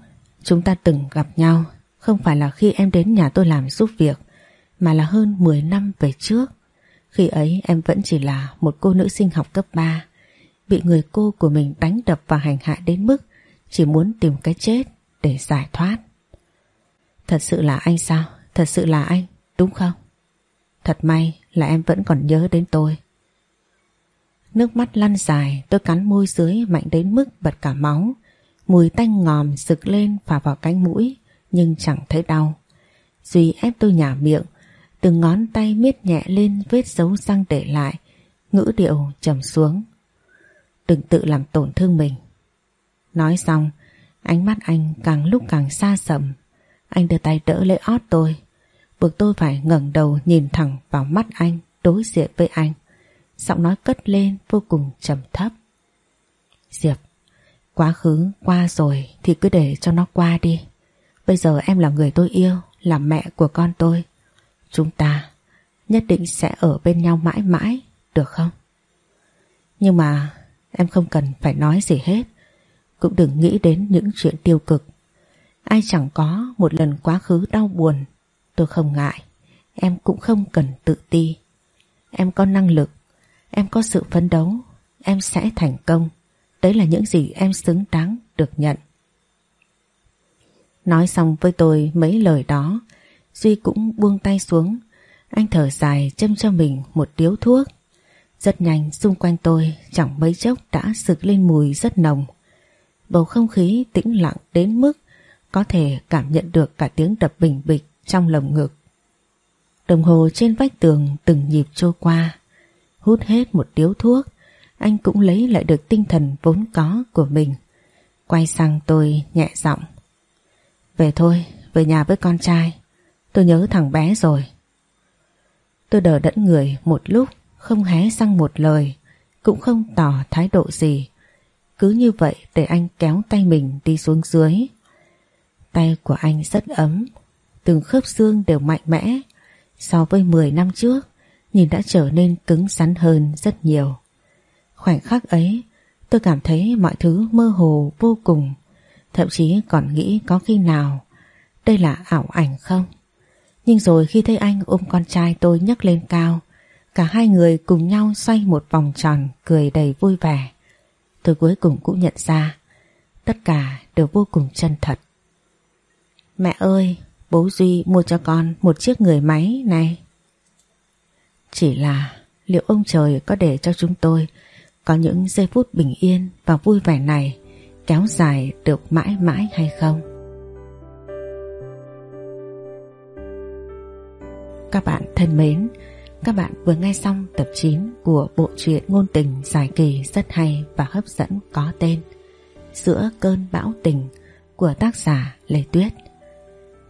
Chúng ta từng gặp nhau. Không phải là khi em đến nhà tôi làm giúp việc, Mà là hơn 10 năm về trước. Khi ấy, em vẫn chỉ là một cô nữ sinh học cấp 3 Bị người cô của mình đánh đập và hành hạ đến mức Chỉ muốn tìm cái chết để giải thoát. Thật sự là anh sao? Thật sự là anh, đúng không? Thật may là em vẫn còn nhớ đến tôi. Nước mắt lăn dài, tôi cắn môi dưới mạnh đến mức bật cả máu. Mùi tanh ngòm sực lên phả vào cánh mũi, nhưng chẳng thấy đau. Duy ép tôi nhả miệng, từng ngón tay miết nhẹ lên vết dấu răng để lại, ngữ điệu trầm xuống. Đừng tự làm tổn thương mình. Nói xong, ánh mắt anh càng lúc càng xa sầm. Anh đưa tay đỡ lấy ót tôi, buộc tôi phải ngẩng đầu nhìn thẳng vào mắt anh, đối diện với anh. Giọng nói cất lên vô cùng trầm thấp. Diệp, quá khứ qua rồi thì cứ để cho nó qua đi. Bây giờ em là người tôi yêu, là mẹ của con tôi. Chúng ta nhất định sẽ ở bên nhau mãi mãi, được không? Nhưng mà em không cần phải nói gì hết. Cũng đừng nghĩ đến những chuyện tiêu cực. Ai chẳng có một lần quá khứ đau buồn, Tôi không ngại. Em cũng không cần tự ti. Em có năng lực, Em có sự phấn đấu, Em sẽ thành công. Đấy là những gì em xứng đáng được nhận. Nói xong với tôi mấy lời đó, Duy cũng buông tay xuống. Anh thở dài châm cho mình một điếu thuốc. Rất nhanh, xung quanh tôi chẳng mấy chốc đã sực lên mùi rất nồng. Bầu không khí tĩnh lặng đến mức có thể cảm nhận được cả tiếng đập bình bịch trong lồng ngực. Đồng hồ trên vách tường từng nhịp trôi qua. Hút hết một điếu thuốc, anh cũng lấy lại được tinh thần vốn có của mình. Quay sang tôi nhẹ giọng. Về thôi, về nhà với con trai. Tôi nhớ thằng bé rồi. Tôi đỡ đẫn người một lúc, không hé răng một lời, cũng không tỏ thái độ gì. Cứ như vậy để anh kéo tay mình đi xuống dưới. Tay của anh rất ấm, từng khớp xương đều mạnh mẽ. So với 10 năm trước, nhìn đã trở nên cứng rắn hơn rất nhiều. Khoảnh khắc ấy, tôi cảm thấy mọi thứ mơ hồ vô cùng, thậm chí còn nghĩ có khi nào đây là ảo ảnh không. Nhưng rồi khi thấy anh ôm con trai tôi nhấc lên cao, cả hai người cùng nhau xoay một vòng tròn cười đầy vui vẻ. Tôi cuối cùng cũng nhận ra, tất cả đều vô cùng chân thật. Mẹ ơi, bố Duy mua cho con một chiếc người máy này. Chỉ là liệu ông trời có để cho chúng tôi có những giây phút bình yên và vui vẻ này kéo dài được mãi mãi hay không? Các bạn thân mến, các bạn vừa nghe xong tập 9 của bộ truyện ngôn tình dài kỳ rất hay và hấp dẫn có tên Giữa cơn bão tình của tác giả Lê Tuyết.